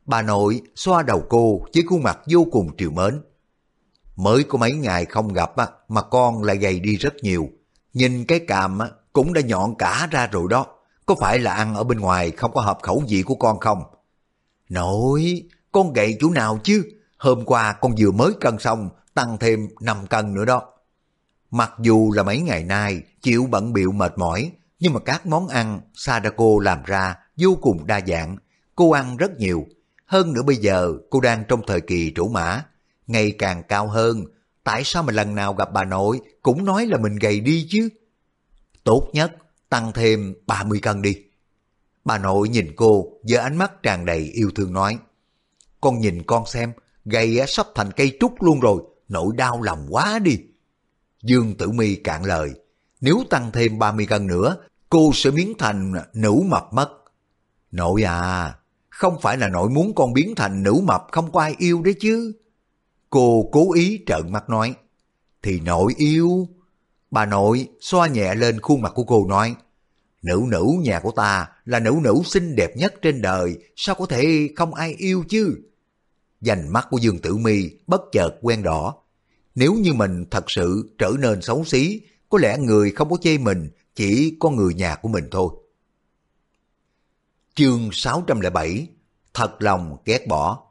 Bà nội xoa đầu cô với khuôn mặt vô cùng triều mến. Mới có mấy ngày không gặp mà con lại gầy đi rất nhiều. Nhìn cái càm cũng đã nhọn cả ra rồi đó. Có phải là ăn ở bên ngoài không có hợp khẩu vị của con không? Nội, con gầy chỗ nào chứ? Hôm qua con vừa mới cân xong, tăng thêm 5 cân nữa đó. Mặc dù là mấy ngày nay chịu bận biệu mệt mỏi, nhưng mà các món ăn Sadako làm ra vô cùng đa dạng. Cô ăn rất nhiều. Hơn nữa bây giờ cô đang trong thời kỳ trổ mã, ngày càng cao hơn. Tại sao mà lần nào gặp bà nội cũng nói là mình gầy đi chứ? Tốt nhất tăng thêm 30 cân đi. Bà nội nhìn cô với ánh mắt tràn đầy yêu thương nói. Con nhìn con xem, gầy sắp thành cây trúc luôn rồi, nội đau lòng quá đi. Dương Tử Mi cạn lời, nếu tăng thêm 30 cân nữa, cô sẽ biến thành nữ mập mất. Nội à, không phải là nội muốn con biến thành nữ mập không có ai yêu đấy chứ. Cô cố ý trợn mắt nói, thì nội yêu. Bà nội xoa nhẹ lên khuôn mặt của cô nói, nữ nữ nhà của ta là nữ nữ xinh đẹp nhất trên đời, sao có thể không ai yêu chứ? Dành mắt của Dương Tử Mi bất chợt quen đỏ. Nếu như mình thật sự trở nên xấu xí, có lẽ người không có chê mình, chỉ có người nhà của mình thôi. Chương 607 Thật lòng ghét bỏ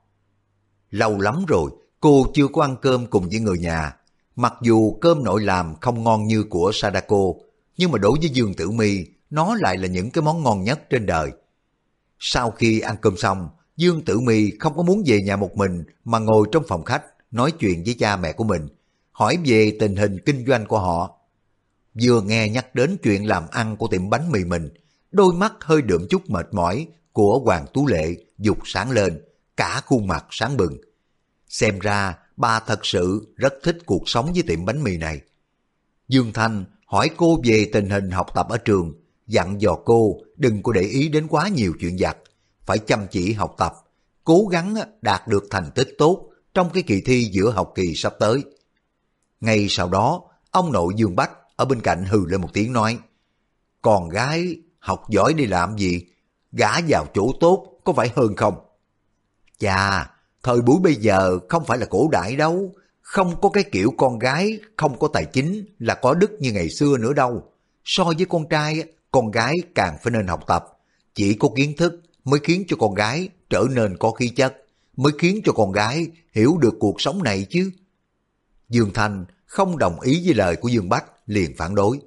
Lâu lắm rồi, cô chưa có ăn cơm cùng với người nhà. Mặc dù cơm nội làm không ngon như của Sadako, nhưng mà đối với Dương Tử Mi, nó lại là những cái món ngon nhất trên đời. Sau khi ăn cơm xong, Dương Tử Mi không có muốn về nhà một mình mà ngồi trong phòng khách nói chuyện với cha mẹ của mình, hỏi về tình hình kinh doanh của họ. Vừa nghe nhắc đến chuyện làm ăn của tiệm bánh mì mình, đôi mắt hơi đượm chút mệt mỏi của Hoàng Tú Lệ dục sáng lên, cả khuôn mặt sáng bừng. Xem ra bà thật sự rất thích cuộc sống với tiệm bánh mì này. Dương Thanh hỏi cô về tình hình học tập ở trường, dặn dò cô đừng có để ý đến quá nhiều chuyện giặt, phải chăm chỉ học tập, cố gắng đạt được thành tích tốt trong cái kỳ thi giữa học kỳ sắp tới. Ngay sau đó, ông nội Dương Bách ở bên cạnh hừ lên một tiếng nói, con gái học giỏi đi làm gì, gả vào chỗ tốt có phải hơn không? Chà, thời buổi bây giờ không phải là cổ đại đâu, không có cái kiểu con gái không có tài chính là có đức như ngày xưa nữa đâu. So với con trai, con gái càng phải nên học tập. Chỉ có kiến thức mới khiến cho con gái trở nên có khí chất, mới khiến cho con gái hiểu được cuộc sống này chứ. Dương Thành không đồng ý với lời của Dương Bách, liền phản đối.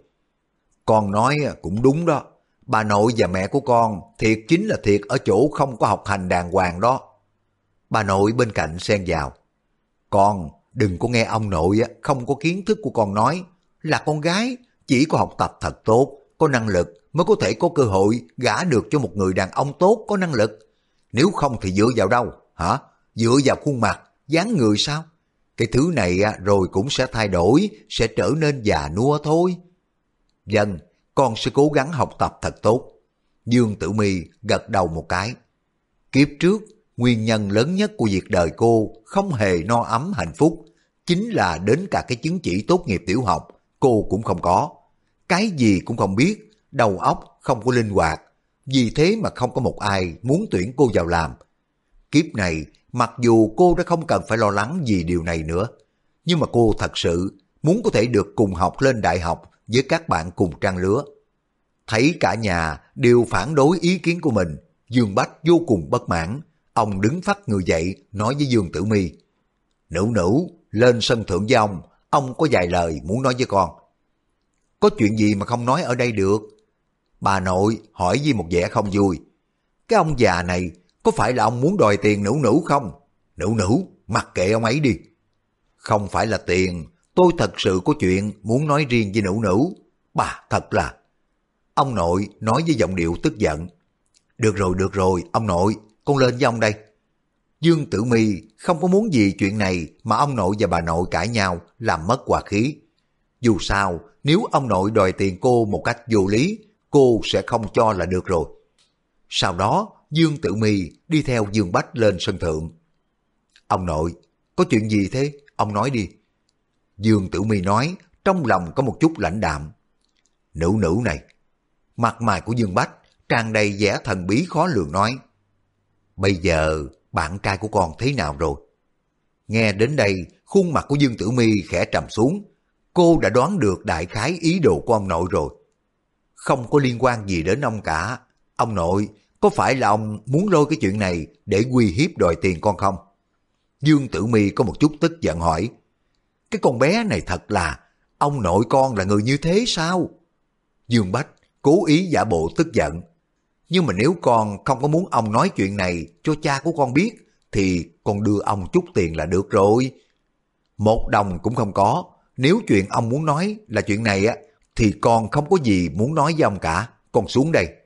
Con nói cũng đúng đó, bà nội và mẹ của con thiệt chính là thiệt ở chỗ không có học hành đàng hoàng đó. Bà nội bên cạnh xen vào. Con đừng có nghe ông nội không có kiến thức của con nói là con gái chỉ có học tập thật tốt, có năng lực mới có thể có cơ hội gả được cho một người đàn ông tốt có năng lực. Nếu không thì dựa vào đâu, hả? Dựa vào khuôn mặt, dáng người sao? Cái thứ này rồi cũng sẽ thay đổi, sẽ trở nên già nua thôi. Dân, con sẽ cố gắng học tập thật tốt. Dương Tử Mi gật đầu một cái. Kiếp trước, nguyên nhân lớn nhất của việc đời cô không hề no ấm hạnh phúc, chính là đến cả cái chứng chỉ tốt nghiệp tiểu học, cô cũng không có. Cái gì cũng không biết, đầu óc không có linh hoạt, vì thế mà không có một ai muốn tuyển cô vào làm. Kiếp này, mặc dù cô đã không cần phải lo lắng vì điều này nữa, nhưng mà cô thật sự muốn có thể được cùng học lên đại học với các bạn cùng trang lứa. Thấy cả nhà đều phản đối ý kiến của mình, Dương Bách vô cùng bất mãn. Ông đứng phát người dậy nói với Dương Tử Mi Nữ nữ, lên sân thượng với ông, ông có vài lời muốn nói với con. Có chuyện gì mà không nói ở đây được? Bà nội hỏi với một vẻ không vui. Cái ông già này có phải là ông muốn đòi tiền nữ nữ không? Nữ nữ, mặc kệ ông ấy đi. Không phải là tiền, tôi thật sự có chuyện muốn nói riêng với nữ nữ. Bà thật là... Ông nội nói với giọng điệu tức giận. Được rồi, được rồi, ông nội, con lên với ông đây. Dương Tử Mi không có muốn gì chuyện này mà ông nội và bà nội cãi nhau làm mất hòa khí. Dù sao, nếu ông nội đòi tiền cô một cách vô lý, cô sẽ không cho là được rồi. Sau đó, Dương Tử Mi đi theo Dương Bách lên sân thượng. Ông nội, có chuyện gì thế? Ông nói đi. Dương Tử Mi nói, trong lòng có một chút lãnh đạm. Nữ nữ này, mặt mày của Dương Bách tràn đầy vẻ thần bí khó lường nói. Bây giờ bạn trai của con thế nào rồi? Nghe đến đây, khuôn mặt của Dương Tử Mi khẽ trầm xuống. Cô đã đoán được đại khái ý đồ của ông nội rồi. Không có liên quan gì đến ông cả. Ông nội, có phải là ông muốn lôi cái chuyện này để uy hiếp đòi tiền con không? Dương Tử Mi có một chút tức giận hỏi. Cái con bé này thật là, ông nội con là người như thế sao? Dương Bách cố ý giả bộ tức giận. Nhưng mà nếu con không có muốn ông nói chuyện này cho cha của con biết, thì con đưa ông chút tiền là được rồi. Một đồng cũng không có, nếu chuyện ông muốn nói là chuyện này á, thì con không có gì muốn nói với ông cả, con xuống đây.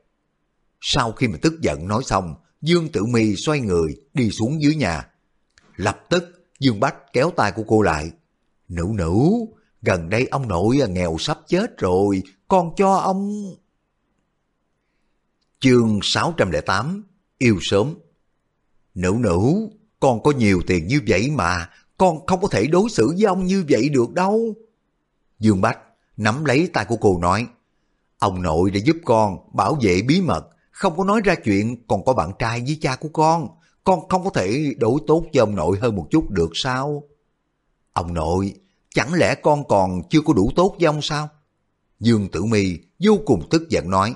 Sau khi mà tức giận nói xong, Dương Tử Mi xoay người đi xuống dưới nhà. Lập tức Dương Bách kéo tay của cô lại. Nữ nữ, gần đây ông nội nghèo sắp chết rồi, con cho ông... Chương 608 Yêu sớm Nữ nữ, con có nhiều tiền như vậy mà, con không có thể đối xử với ông như vậy được đâu. Dương Bách nắm lấy tay của cô nói, ông nội đã giúp con bảo vệ bí mật, không có nói ra chuyện còn có bạn trai với cha của con. Con không có thể đối tốt cho ông nội hơn một chút được sao? Ông nội, chẳng lẽ con còn chưa có đủ tốt với ông sao? Dương Tử Mi vô cùng tức giận nói,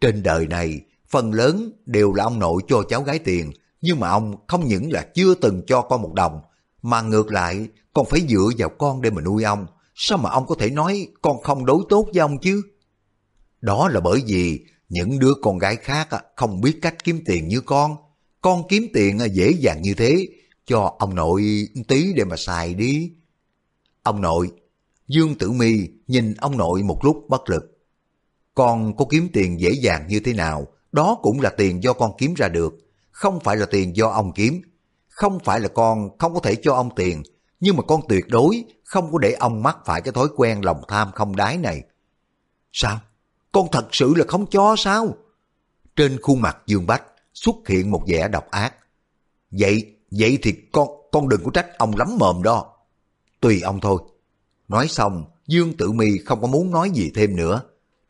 trên đời này, phần lớn đều là ông nội cho cháu gái tiền, nhưng mà ông không những là chưa từng cho con một đồng, mà ngược lại còn phải dựa vào con để mà nuôi ông. Sao mà ông có thể nói con không đối tốt với ông chứ? Đó là bởi vì những đứa con gái khác không biết cách kiếm tiền như con. Con kiếm tiền dễ dàng như thế, cho ông nội tí để mà xài đi. Ông nội, Dương Tử Mi nhìn ông nội một lúc bất lực. Con có kiếm tiền dễ dàng như thế nào, đó cũng là tiền do con kiếm ra được, không phải là tiền do ông kiếm. Không phải là con không có thể cho ông tiền, nhưng mà con tuyệt đối không có để ông mắc phải cái thói quen lòng tham không đáy này. Sao? Con thật sự là không cho sao? Trên khuôn mặt Dương Bách xuất hiện một vẻ độc ác. Vậy, vậy thì con con đừng có trách ông lắm mồm đó. Tùy ông thôi. Nói xong, Dương Tử Mi không có muốn nói gì thêm nữa,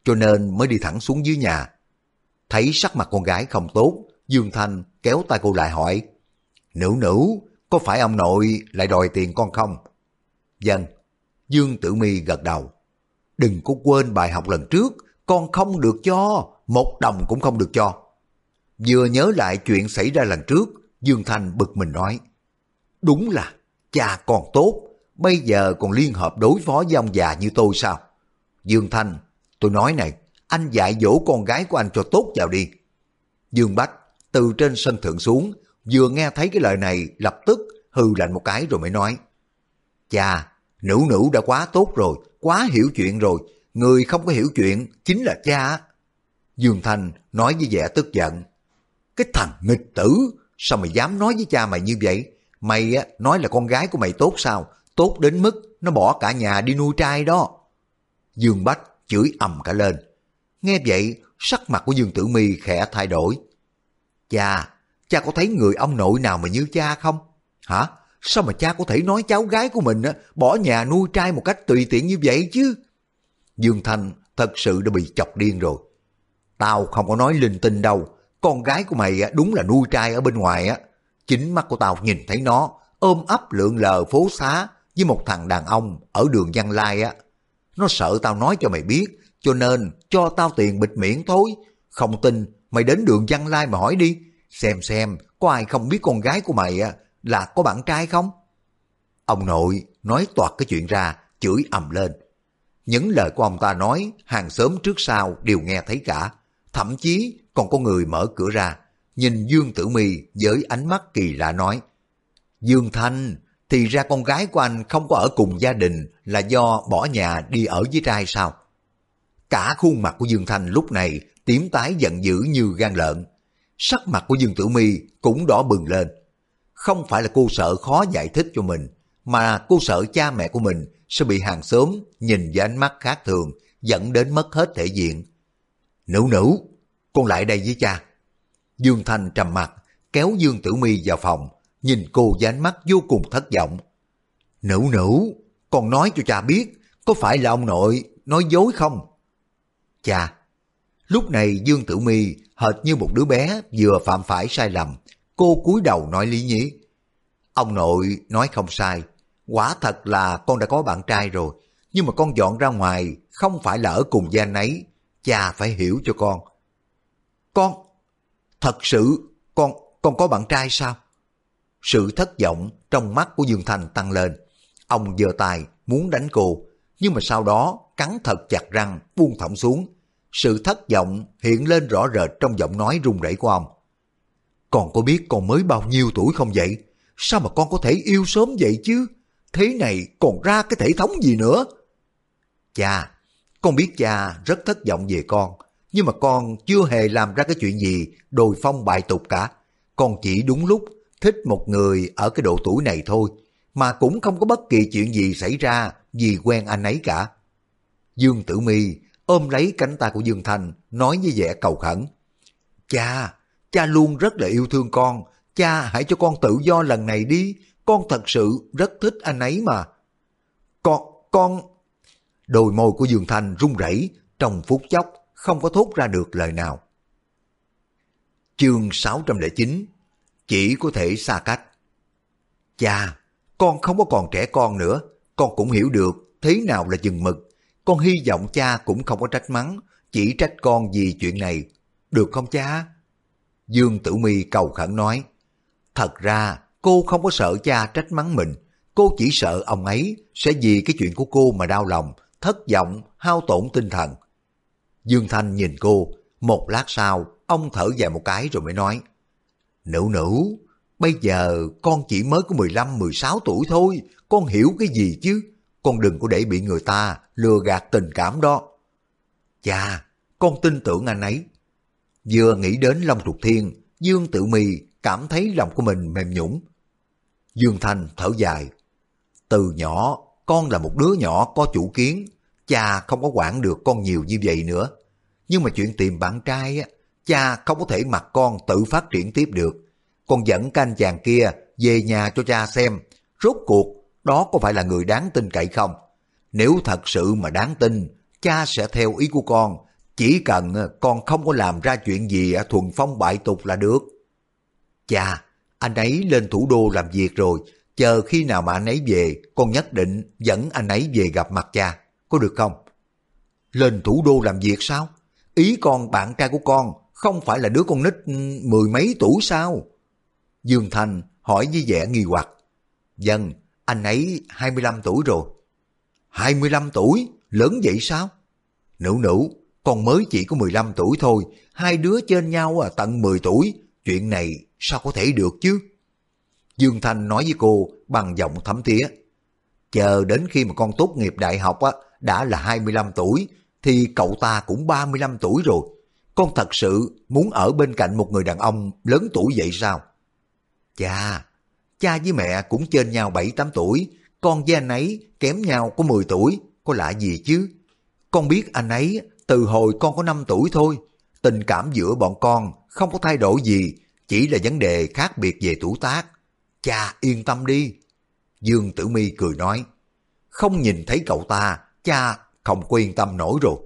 cho nên mới đi thẳng xuống dưới nhà. Thấy sắc mặt con gái không tốt, Dương Thanh kéo tay cô lại hỏi, Nữ nữ, có phải ông nội lại đòi tiền con không? Dân, Dương Tử Mi gật đầu. Đừng có quên bài học lần trước, con không được cho, một đồng cũng không được cho. Vừa nhớ lại chuyện xảy ra lần trước, Dương Thanh bực mình nói, Đúng là, cha còn tốt, bây giờ còn liên hợp đối phó với ông già như tôi sao? Dương Thanh, tôi nói này, anh dạy dỗ con gái của anh cho tốt vào đi. Dương Bách từ trên sân thượng xuống, vừa nghe thấy cái lời này lập tức hư lạnh một cái rồi mới nói. Cha, nữ nữ đã quá tốt rồi, quá hiểu chuyện rồi, người không có hiểu chuyện chính là cha. Dương Thanh nói với vẻ tức giận. Cái thằng nghịch tử, sao mày dám nói với cha mày như vậy? Mày á, nói là con gái của mày tốt sao? Tốt đến mức nó bỏ cả nhà đi nuôi trai đó. Dương Bách chửi ầm cả lên. Nghe vậy, sắc mặt của Dương Tử Mi khẽ thay đổi. Cha, cha có thấy người ông nội nào mà như cha không? Hả? Sao mà cha có thể nói cháu gái của mình bỏ nhà nuôi trai một cách tùy tiện như vậy chứ? Dương Thanh thật sự đã bị chọc điên rồi. Tao không có nói linh tinh đâu. Con gái của mày đúng là nuôi trai ở bên ngoài á. Chính mắt của tao nhìn thấy nó ôm ấp lượn lờ phố xá với một thằng đàn ông ở đường Văn Lai á. Nó sợ tao nói cho mày biết, cho nên cho tao tiền bịt miệng thôi. Không tin, mày đến đường Văn Lai mà hỏi đi, xem xem có ai không biết con gái của mày á là có bạn trai không? Ông nội nói toạt cái chuyện ra, chửi ầm lên. Những lời của ông ta nói, hàng xóm trước sau đều nghe thấy cả. Thậm chí còn có người mở cửa ra, nhìn Dương Tử Mi với ánh mắt kỳ lạ nói. Dương Thanh, thì ra con gái của anh không có ở cùng gia đình là do bỏ nhà đi ở với trai sao? Cả khuôn mặt của Dương Thanh lúc này tím tái giận dữ như gan lợn. Sắc mặt của Dương Tử Mi cũng đỏ bừng lên. Không phải là cô sợ khó giải thích cho mình, mà cô sợ cha mẹ của mình sẽ bị hàng xóm nhìn với ánh mắt khác thường, dẫn đến mất hết thể diện. Nữ nữ, con lại đây với cha. Dương Thanh trầm mặt, kéo Dương Tử Mi vào phòng, nhìn cô với ánh mắt vô cùng thất vọng. Nữ nữ, con nói cho cha biết, có phải là ông nội nói dối không? Cha, lúc này Dương Tử Mi hệt như một đứa bé vừa phạm phải sai lầm, cô cúi đầu nói lý nhí. Ông nội nói không sai, quả thật là con đã có bạn trai rồi, nhưng mà con dọn ra ngoài không phải là ở cùng gia ấy, cha phải hiểu cho con. Con, thật sự con con có bạn trai sao? Sự thất vọng trong mắt của Dương Thành tăng lên. Ông giơ tay muốn đánh cô, nhưng mà sau đó cắn thật chặt răng buông thõng xuống. Sự thất vọng hiện lên rõ rệt trong giọng nói run rẩy của ông. Con có biết con mới bao nhiêu tuổi không vậy? Sao mà con có thể yêu sớm vậy chứ? Thế này còn ra cái thể thống gì nữa? Cha, con biết cha rất thất vọng về con, nhưng mà con chưa hề làm ra cái chuyện gì đồi phong bại tục cả. Con chỉ đúng lúc thích một người ở cái độ tuổi này thôi, mà cũng không có bất kỳ chuyện gì xảy ra vì quen anh ấy cả. Dương Tử Mi ôm lấy cánh tay của Dương Thành nói với vẻ cầu khẩn. Cha, cha luôn rất là yêu thương con, cha hãy cho con tự do lần này đi, con thật sự rất thích anh ấy mà. Con, con... Đôi môi của Dương Thanh run rẩy trong phút chốc không có thốt ra được lời nào. Chương 609 chỉ có thể xa cách. Cha, con không có còn trẻ con nữa, con cũng hiểu được thế nào là chừng mực. Con hy vọng cha cũng không có trách mắng, chỉ trách con vì chuyện này. Được không cha? Dương Tử Mi cầu khẩn nói. Thật ra cô không có sợ cha trách mắng mình. Cô chỉ sợ ông ấy sẽ vì cái chuyện của cô mà đau lòng, thất vọng, hao tổn tinh thần. Dương Thanh nhìn cô, một lát sau, ông thở dài một cái rồi mới nói. Nữ nữ, bây giờ con chỉ mới có 15-16 tuổi thôi, con hiểu cái gì chứ? Con đừng có để bị người ta lừa gạt tình cảm đó. Chà, con tin tưởng anh ấy. Vừa nghĩ đến Long Trục Thiên, Dương Tự Mì cảm thấy lòng của mình mềm nhũng. Dương Thanh thở dài. Từ nhỏ, con là một đứa nhỏ có chủ kiến, cha không có quản được con nhiều như vậy nữa. Nhưng mà chuyện tìm bạn trai, á, cha không có thể mặc con tự phát triển tiếp được. Con dẫn canh chàng kia về nhà cho cha xem, rốt cuộc đó có phải là người đáng tin cậy không? Nếu thật sự mà đáng tin, cha sẽ theo ý của con, chỉ cần ờ, con không có làm ra chuyện gì ờ, thuần phong bại tục là được. Cha, anh ấy lên thủ đô làm việc rồi, chờ khi nào mà anh ấy về, con nhất định dẫn anh ấy về gặp mặt cha, có được không? Lên thủ đô làm việc sao? Ý con bạn trai của con không phải là đứa con nít ừ, mười mấy tuổi sao? Dương Thành hỏi với vẻ nghi hoặc. Dân, anh ấy 25 tuổi rồi. 25 tuổi? Lớn vậy sao? Nữ nữ, con mới chỉ có 15 tuổi thôi, hai đứa trên nhau à, tận 10 tuổi, chuyện này sao có thể được chứ? Dương Thanh nói với cô bằng giọng thấm tía. Chờ đến khi mà con tốt nghiệp đại học á, đã là 25 tuổi, thì cậu ta cũng 35 tuổi rồi. Con thật sự muốn ở bên cạnh một người đàn ông lớn tuổi vậy sao? Cha, cha với mẹ cũng trên nhau 7-8 tuổi, con với anh ấy kém nhau có 10 tuổi, có lạ gì chứ? Con biết anh ấy từ hồi con có 5 tuổi thôi, tình cảm giữa bọn con không có thay đổi gì, chỉ là vấn đề khác biệt về tuổi tác. Cha yên tâm đi. Dương Tử Mi cười nói, không nhìn thấy cậu ta, cha không có yên tâm nổi rồi.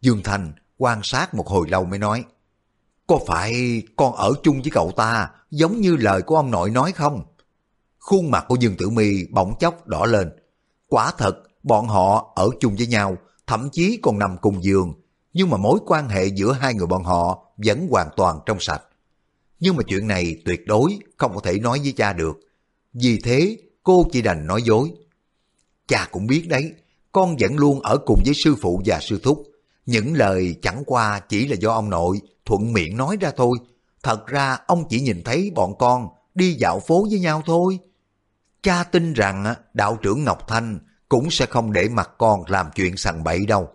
Dương Thành quan sát một hồi lâu mới nói, có phải con ở chung với cậu ta giống như lời của ông nội nói không? Khuôn mặt của Dương Tử Mi bỗng chốc đỏ lên. Quả thật, bọn họ ở chung với nhau, thậm chí còn nằm cùng giường, nhưng mà mối quan hệ giữa hai người bọn họ vẫn hoàn toàn trong sạch. Nhưng mà chuyện này tuyệt đối không có thể nói với cha được. Vì thế, cô chỉ đành nói dối. Cha cũng biết đấy, con vẫn luôn ở cùng với sư phụ và sư thúc. Những lời chẳng qua chỉ là do ông nội thuận miệng nói ra thôi. Thật ra ông chỉ nhìn thấy bọn con đi dạo phố với nhau thôi. Cha tin rằng đạo trưởng Ngọc Thanh cũng sẽ không để mặt con làm chuyện sằng bậy đâu.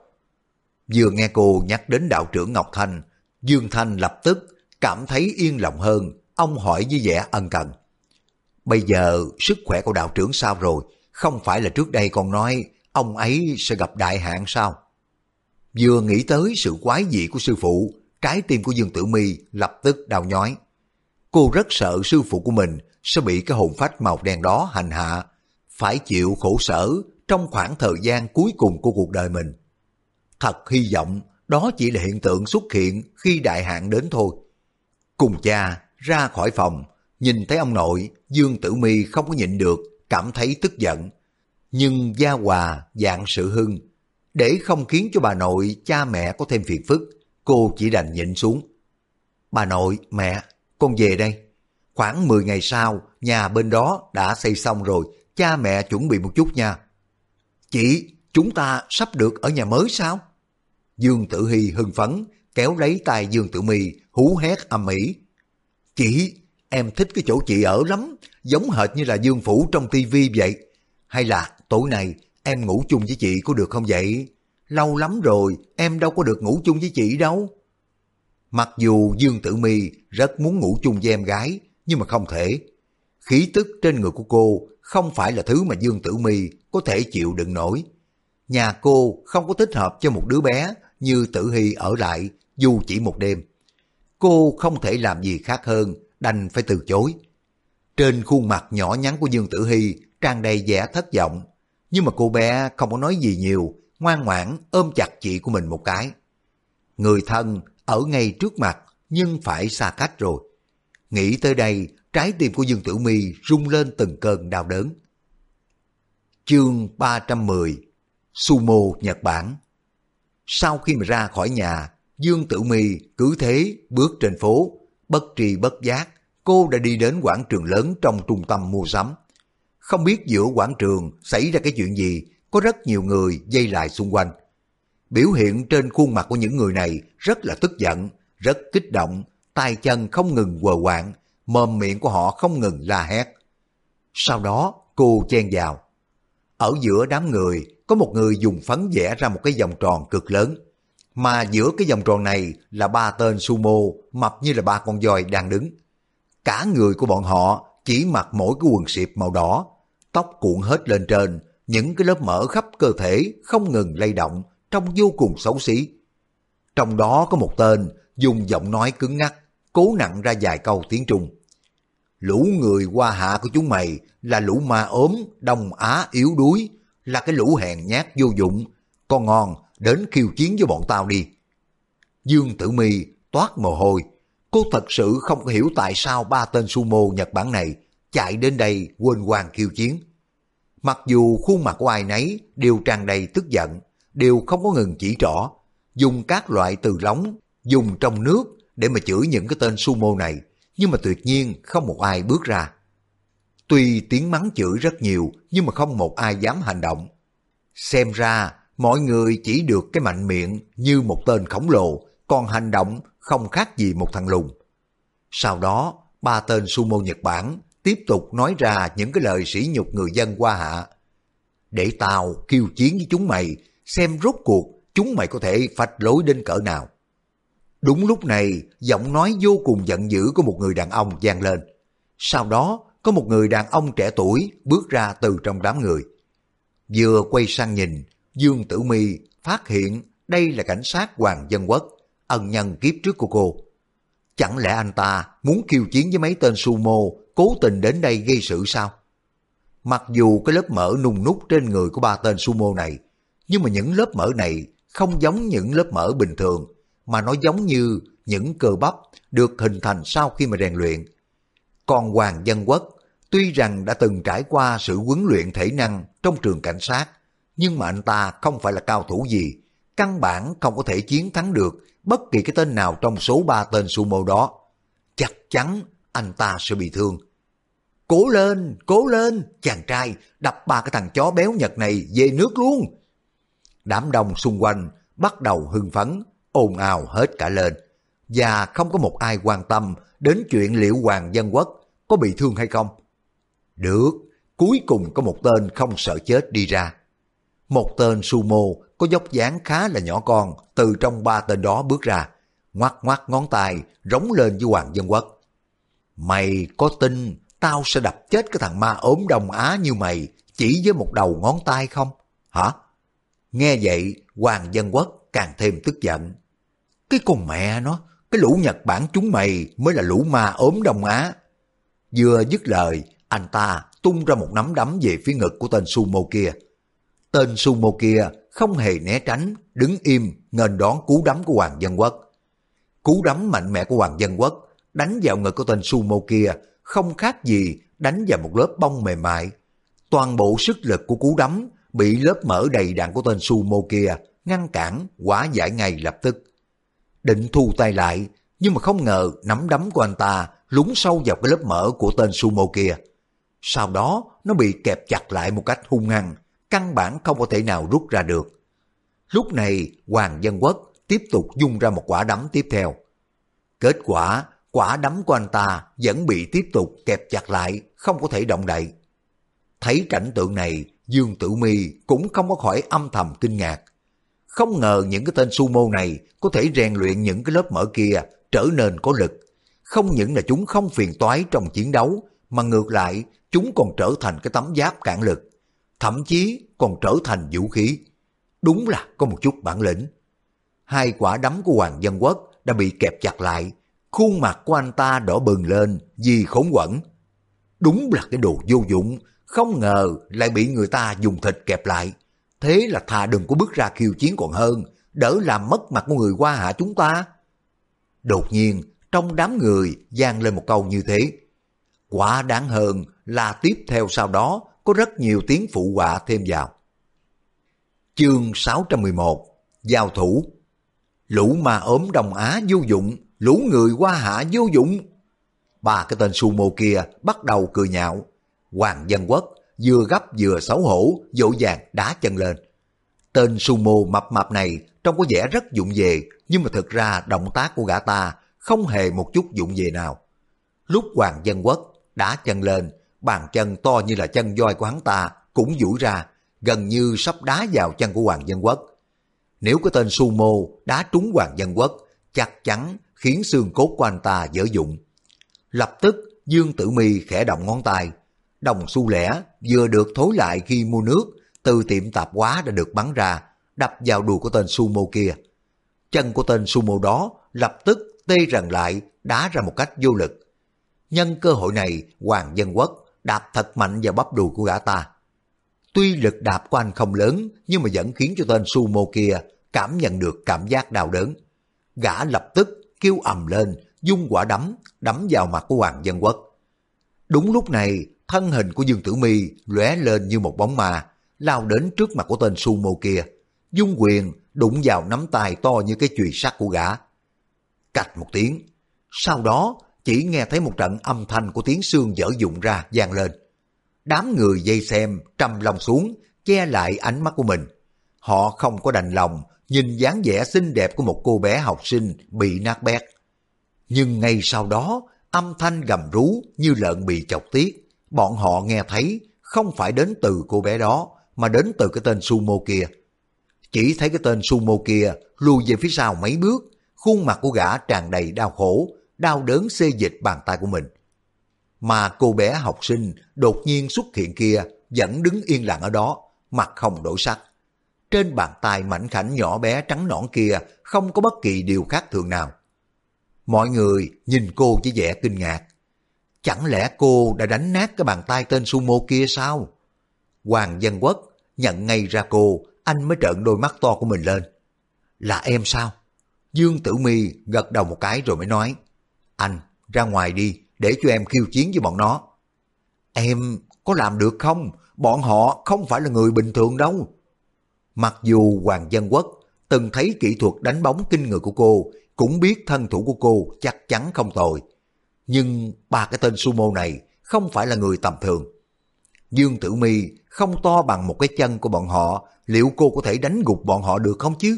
Vừa nghe cô nhắc đến đạo trưởng Ngọc Thanh, Dương Thanh lập tức cảm thấy yên lòng hơn, ông hỏi với vẻ ân cần. Bây giờ sức khỏe của đạo trưởng sao rồi? Không phải là trước đây con nói ông ấy sẽ gặp đại hạn sao? Vừa nghĩ tới sự quái dị của sư phụ, trái tim của Dương Tử Mi lập tức đau nhói. Cô rất sợ sư phụ của mình sẽ bị cái hồn phách màu đen đó hành hạ, phải chịu khổ sở trong khoảng thời gian cuối cùng của cuộc đời mình. Thật hy vọng đó chỉ là hiện tượng xuất hiện khi đại hạn đến thôi. Cùng cha ra khỏi phòng, nhìn thấy ông nội, Dương Tử Mi không có nhịn được, cảm thấy tức giận. Nhưng gia hòa dạng sự hưng, để không khiến cho bà nội, cha mẹ có thêm phiền phức, cô chỉ đành nhịn xuống. Bà nội, mẹ, con về đây. Khoảng 10 ngày sau, nhà bên đó đã xây xong rồi, cha mẹ chuẩn bị một chút nha. Chị, chúng ta sắp được ở nhà mới sao? Dương Tử Hy hưng phấn, kéo lấy tay Dương Tử Mi hú hét âm ỉ. Chị, em thích cái chỗ chị ở lắm, giống hệt như là Dương Phủ trong tivi vậy. Hay là tối nay em ngủ chung với chị có được không vậy? Lâu lắm rồi, em đâu có được ngủ chung với chị đâu. Mặc dù Dương Tử Mi rất muốn ngủ chung với em gái, nhưng mà không thể. Khí tức trên người của cô không phải là thứ mà Dương Tử Mi có thể chịu đựng nổi. Nhà cô không có thích hợp cho một đứa bé như Tử Hy ở lại dù chỉ một đêm. Cô không thể làm gì khác hơn, đành phải từ chối. Trên khuôn mặt nhỏ nhắn của Dương Tử Hy tràn đầy vẻ thất vọng, nhưng mà cô bé không có nói gì nhiều, ngoan ngoãn ôm chặt chị của mình một cái. Người thân ở ngay trước mặt nhưng phải xa cách rồi. Nghĩ tới đây, trái tim của Dương Tử Mi rung lên từng cơn đau đớn. Chương 310 Sumo Nhật Bản Sau khi mà ra khỏi nhà, Dương Tử Mi cứ thế bước trên phố, bất tri bất giác, cô đã đi đến quảng trường lớn trong trung tâm mua sắm. Không biết giữa quảng trường xảy ra cái chuyện gì, có rất nhiều người dây lại xung quanh. Biểu hiện trên khuôn mặt của những người này rất là tức giận, rất kích động, tay chân không ngừng quờ quạng, mồm miệng của họ không ngừng la hét. Sau đó cô chen vào. Ở giữa đám người có một người dùng phấn vẽ ra một cái vòng tròn cực lớn. Mà giữa cái vòng tròn này là ba tên sumo mập như là ba con voi đang đứng. Cả người của bọn họ chỉ mặc mỗi cái quần xịp màu đỏ, tóc cuộn hết lên trên, những cái lớp mỡ khắp cơ thể không ngừng lay động, trông vô cùng xấu xí. Trong đó có một tên dùng giọng nói cứng ngắc, cố nặng ra vài câu tiếng Trung. Lũ người qua hạ của chúng mày là lũ ma ốm, đông á yếu đuối, là cái lũ hèn nhát vô dụng. Con ngon, đến khiêu chiến với bọn tao đi. Dương Tử Mi toát mồ hôi. Cô thật sự không có hiểu tại sao ba tên sumo Nhật Bản này chạy đến đây quên hoàng khiêu chiến. Mặc dù khuôn mặt của ai nấy đều tràn đầy tức giận, đều không có ngừng chỉ trỏ, dùng các loại từ lóng, dùng trong nước để mà chửi những cái tên sumo này, nhưng mà tuyệt nhiên không một ai bước ra. Tuy tiếng mắng chửi rất nhiều, nhưng mà không một ai dám hành động. Xem ra, mọi người chỉ được cái mạnh miệng như một tên khổng lồ, còn hành động không khác gì một thằng lùn. Sau đó, ba tên sumo Nhật Bản tiếp tục nói ra những cái lời sỉ nhục người dân qua hạ. Để tao kêu chiến với chúng mày, xem rốt cuộc chúng mày có thể phách lối đến cỡ nào. Đúng lúc này, giọng nói vô cùng giận dữ của một người đàn ông vang lên. Sau đó, có một người đàn ông trẻ tuổi bước ra từ trong đám người. Vừa quay sang nhìn, Dương Tử Mi phát hiện đây là cảnh sát Hoàng Dân Quốc, ân nhân kiếp trước của cô. Chẳng lẽ anh ta muốn khiêu chiến với mấy tên sumo cố tình đến đây gây sự sao? Mặc dù cái lớp mỡ nung nút trên người của ba tên sumo này, nhưng mà những lớp mỡ này không giống những lớp mỡ bình thường, mà nó giống như những cơ bắp được hình thành sau khi mà rèn luyện. Còn Hoàng Dân Quốc tuy rằng đã từng trải qua sự huấn luyện thể năng trong trường cảnh sát, nhưng mà anh ta không phải là cao thủ gì, căn bản không có thể chiến thắng được bất kỳ cái tên nào trong số ba tên sumo đó. Chắc chắn anh ta sẽ bị thương. Cố lên, cố lên, chàng trai, đập ba cái thằng chó béo Nhật này về nước luôn. Đám đông xung quanh bắt đầu hưng phấn, ồn ào hết cả lên. Và không có một ai quan tâm đến chuyện liệu Hoàng Dân Quốc có bị thương hay không. Được, cuối cùng có một tên không sợ chết đi ra. Một tên sumo có dốc dáng khá là nhỏ con từ trong ba tên đó bước ra, ngoắt ngoắt ngón tay rống lên với Hoàng Dân Quốc. Mày có tin tao sẽ đập chết cái thằng ma ốm Đông Á như mày chỉ với một đầu ngón tay không? Hả? Nghe vậy, Hoàng Dân Quốc càng thêm tức giận. Cái con mẹ nó, cái lũ Nhật Bản chúng mày mới là lũ ma ốm Đông Á. Vừa dứt lời, anh ta tung ra một nắm đấm về phía ngực của tên sumo kia. Tên sumo kia không hề né tránh, đứng im, nghênh đón cú đấm của Hoàng Dân Quốc. Cú đấm mạnh mẽ của Hoàng Dân Quốc đánh vào ngực của tên sumo kia không khác gì đánh vào một lớp bông mềm mại. Toàn bộ sức lực của cú đấm bị lớp mỡ đầy đặn của tên sumo kia ngăn cản quả giải ngay lập tức. Định thu tay lại, nhưng mà không ngờ nắm đấm của anh ta lún sâu vào cái lớp mỡ của tên sumo kia. Sau đó nó bị kẹp chặt lại một cách hung hăng, căn bản không có thể nào rút ra được. Lúc này Hoàng Dân Quốc tiếp tục dung ra một quả đấm tiếp theo. Kết quả, quả đấm của anh ta vẫn bị tiếp tục kẹp chặt lại, không có thể động đậy. Thấy cảnh tượng này, Dương Tử Mi cũng không có khỏi âm thầm kinh ngạc. Không ngờ những cái tên sumo này có thể rèn luyện những cái lớp mỡ kia trở nên có lực. Không những là chúng không phiền toái trong chiến đấu, mà ngược lại chúng còn trở thành cái tấm giáp cản lực. Thậm chí còn trở thành vũ khí. Đúng là có một chút bản lĩnh. Hai quả đấm của Hoàng Dân Quốc đã bị kẹp chặt lại. Khuôn mặt của anh ta đỏ bừng lên vì khốn quẩn. Đúng là cái đồ vô dụng, không ngờ lại bị người ta dùng thịt kẹp lại. Thế là thà đừng có bước ra khiêu chiến còn hơn, đỡ làm mất mặt của người qua hạ chúng ta. Đột nhiên, trong đám người gian lên một câu như thế. Quả đáng hơn là tiếp theo sau đó có rất nhiều tiếng phụ họa thêm vào. Chương 611 Giao thủ Lũ ma ốm Đông Á vô dụng, lũ người qua hạ vô dụng. Ba cái tên sumo kia bắt đầu cười nhạo. Hoàng dân quốc vừa gấp vừa xấu hổ, dỗ dàng đá chân lên. Tên sumo mập mập này trông có vẻ rất dụng về, nhưng mà thực ra động tác của gã ta không hề một chút dụng về nào. Lúc Hoàng dân quốc đá chân lên, bàn chân to như là chân voi của hắn ta cũng duỗi ra, gần như sắp đá vào chân của Hoàng dân quốc. Nếu có tên sumo đá trúng Hoàng dân quốc, chắc chắn khiến xương cốt của anh ta dở dụng. Lập tức Dương Tử Mi khẽ động ngón tay, đồng xu lẻ vừa được thối lại khi mua nước từ tiệm tạp hóa đã được bắn ra, đập vào đùi của tên sumo kia. Chân của tên sumo đó lập tức tê rần lại, đá ra một cách vô lực. Nhân cơ hội này, Hoàng Dân Quốc đạp thật mạnh vào bắp đùi của gã ta. Tuy lực đạp của anh không lớn, nhưng mà vẫn khiến cho tên sumo kia cảm nhận được cảm giác đau đớn. Gã lập tức kêu ầm lên, dung quả đấm, đấm vào mặt của Hoàng Dân Quốc. Đúng lúc này, thân hình của Dương Tử Mi lóe lên như một bóng ma, lao đến trước mặt của tên sumo kia. Dung quyền đụng vào nắm tay to như cái chùy sắt của gã. Cạch một tiếng, sau đó chỉ nghe thấy một trận âm thanh của tiếng xương dở dụng ra vang lên. Đám người dây xem trầm lòng xuống, che lại ánh mắt của mình. Họ không có đành lòng nhìn dáng vẻ xinh đẹp của một cô bé học sinh bị nát bét. Nhưng ngay sau đó, âm thanh gầm rú như lợn bị chọc tiết. Bọn họ nghe thấy không phải đến từ cô bé đó, mà đến từ cái tên Sumo kia. Chỉ thấy cái tên Sumo kia lùi về phía sau mấy bước, khuôn mặt của gã tràn đầy đau khổ, đau đớn xê dịch bàn tay của mình. Mà cô bé học sinh đột nhiên xuất hiện kia vẫn đứng yên lặng ở đó, mặt không đổi sắc. Trên bàn tay mảnh khảnh nhỏ bé trắng nõn kia không có bất kỳ điều khác thường nào. Mọi người nhìn cô với vẻ kinh ngạc. Chẳng lẽ cô đã đánh nát cái bàn tay tên sumo kia sao? Hoàng Dân Quốc nhận ngay ra cô, anh mới trợn đôi mắt to của mình lên. Là em sao? Dương Tử Mi gật đầu một cái rồi mới nói. Anh, ra ngoài đi, để cho em khiêu chiến với bọn nó. Em có làm được không? Bọn họ không phải là người bình thường đâu. Mặc dù Hoàng Dân Quốc từng thấy kỹ thuật đánh bóng kinh người của cô, cũng biết thân thủ của cô chắc chắn không tồi. Nhưng ba cái tên sumo này không phải là người tầm thường. Dương Tử Mi không to bằng một cái chân của bọn họ, liệu cô có thể đánh gục bọn họ được không chứ?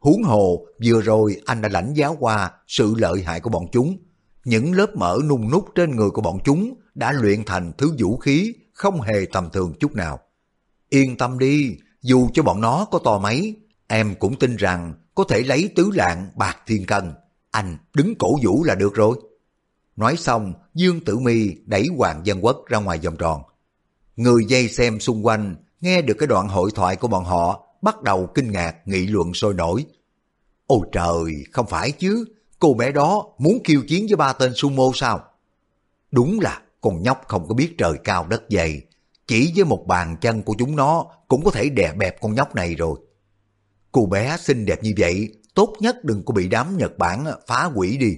Huống hồ, vừa rồi anh đã lãnh giáo qua sự lợi hại của bọn chúng. Những lớp mỡ nung nút trên người của bọn chúng đã luyện thành thứ vũ khí không hề tầm thường chút nào. Yên tâm đi, dù cho bọn nó có to mấy, em cũng tin rằng có thể lấy tứ lạng bạc thiên cân. Anh đứng cổ vũ là được rồi. Nói xong, Dương Tử Mi đẩy Hoàng Dân Quốc ra ngoài vòng tròn. Người dây xem xung quanh nghe được cái đoạn hội thoại của bọn họ bắt đầu kinh ngạc nghị luận sôi nổi. Ôi trời, không phải chứ, cô bé đó muốn kêu chiến với ba tên sumo sao? Đúng là con nhóc không có biết trời cao đất dày, chỉ với một bàn chân của chúng nó cũng có thể đè bẹp con nhóc này rồi. Cô bé xinh đẹp như vậy, tốt nhất đừng có bị đám Nhật Bản phá hủy đi.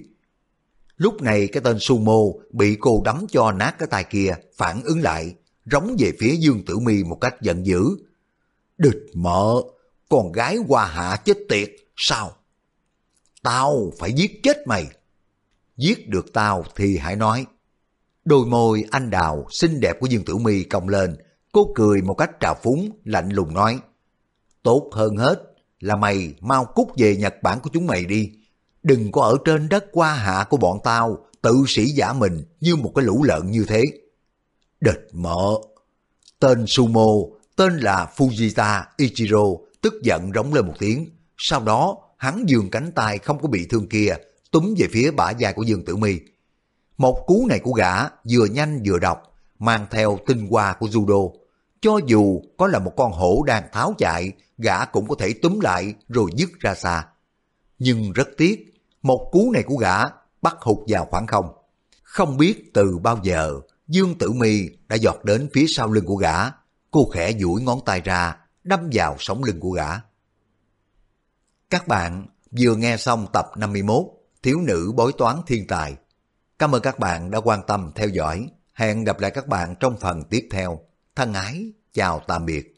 Lúc này cái tên Sumo bị cô đấm cho nát cái tay kia, phản ứng lại, rống về phía Dương Tử Mi một cách giận dữ. Địch mợ, con gái hoa hạ chết tiệt, sao? Tao phải giết chết mày. Giết được tao thì hãy nói. Đôi môi anh đào xinh đẹp của Dương Tử Mi cong lên, cô cười một cách trào phúng, lạnh lùng nói. Tốt hơn hết là mày mau cút về Nhật Bản của chúng mày đi. Đừng có ở trên đất qua hạ của bọn tao tự sĩ giả mình như một cái lũ lợn như thế. Địch mợ. Tên Sumo, tên là Fujita Ichiro, tức giận rống lên một tiếng. Sau đó, hắn dường cánh tay không có bị thương kia, túm về phía bả vai của Dương Tử Mi. Một cú này của gã vừa nhanh vừa độc, mang theo tinh hoa của judo. Cho dù có là một con hổ đang tháo chạy, gã cũng có thể túm lại rồi dứt ra xa. Nhưng rất tiếc, một cú này của gã bắt hụt vào khoảng không. Không biết từ bao giờ, Dương Tử Mi đã giọt đến phía sau lưng của gã. Cô khẽ duỗi ngón tay ra, đâm vào sống lưng của gã. Các bạn vừa nghe xong tập 51 Thiếu nữ bói toán thiên tài. Cảm ơn các bạn đã quan tâm theo dõi. Hẹn gặp lại các bạn trong phần tiếp theo. thân ái, chào tạm biệt.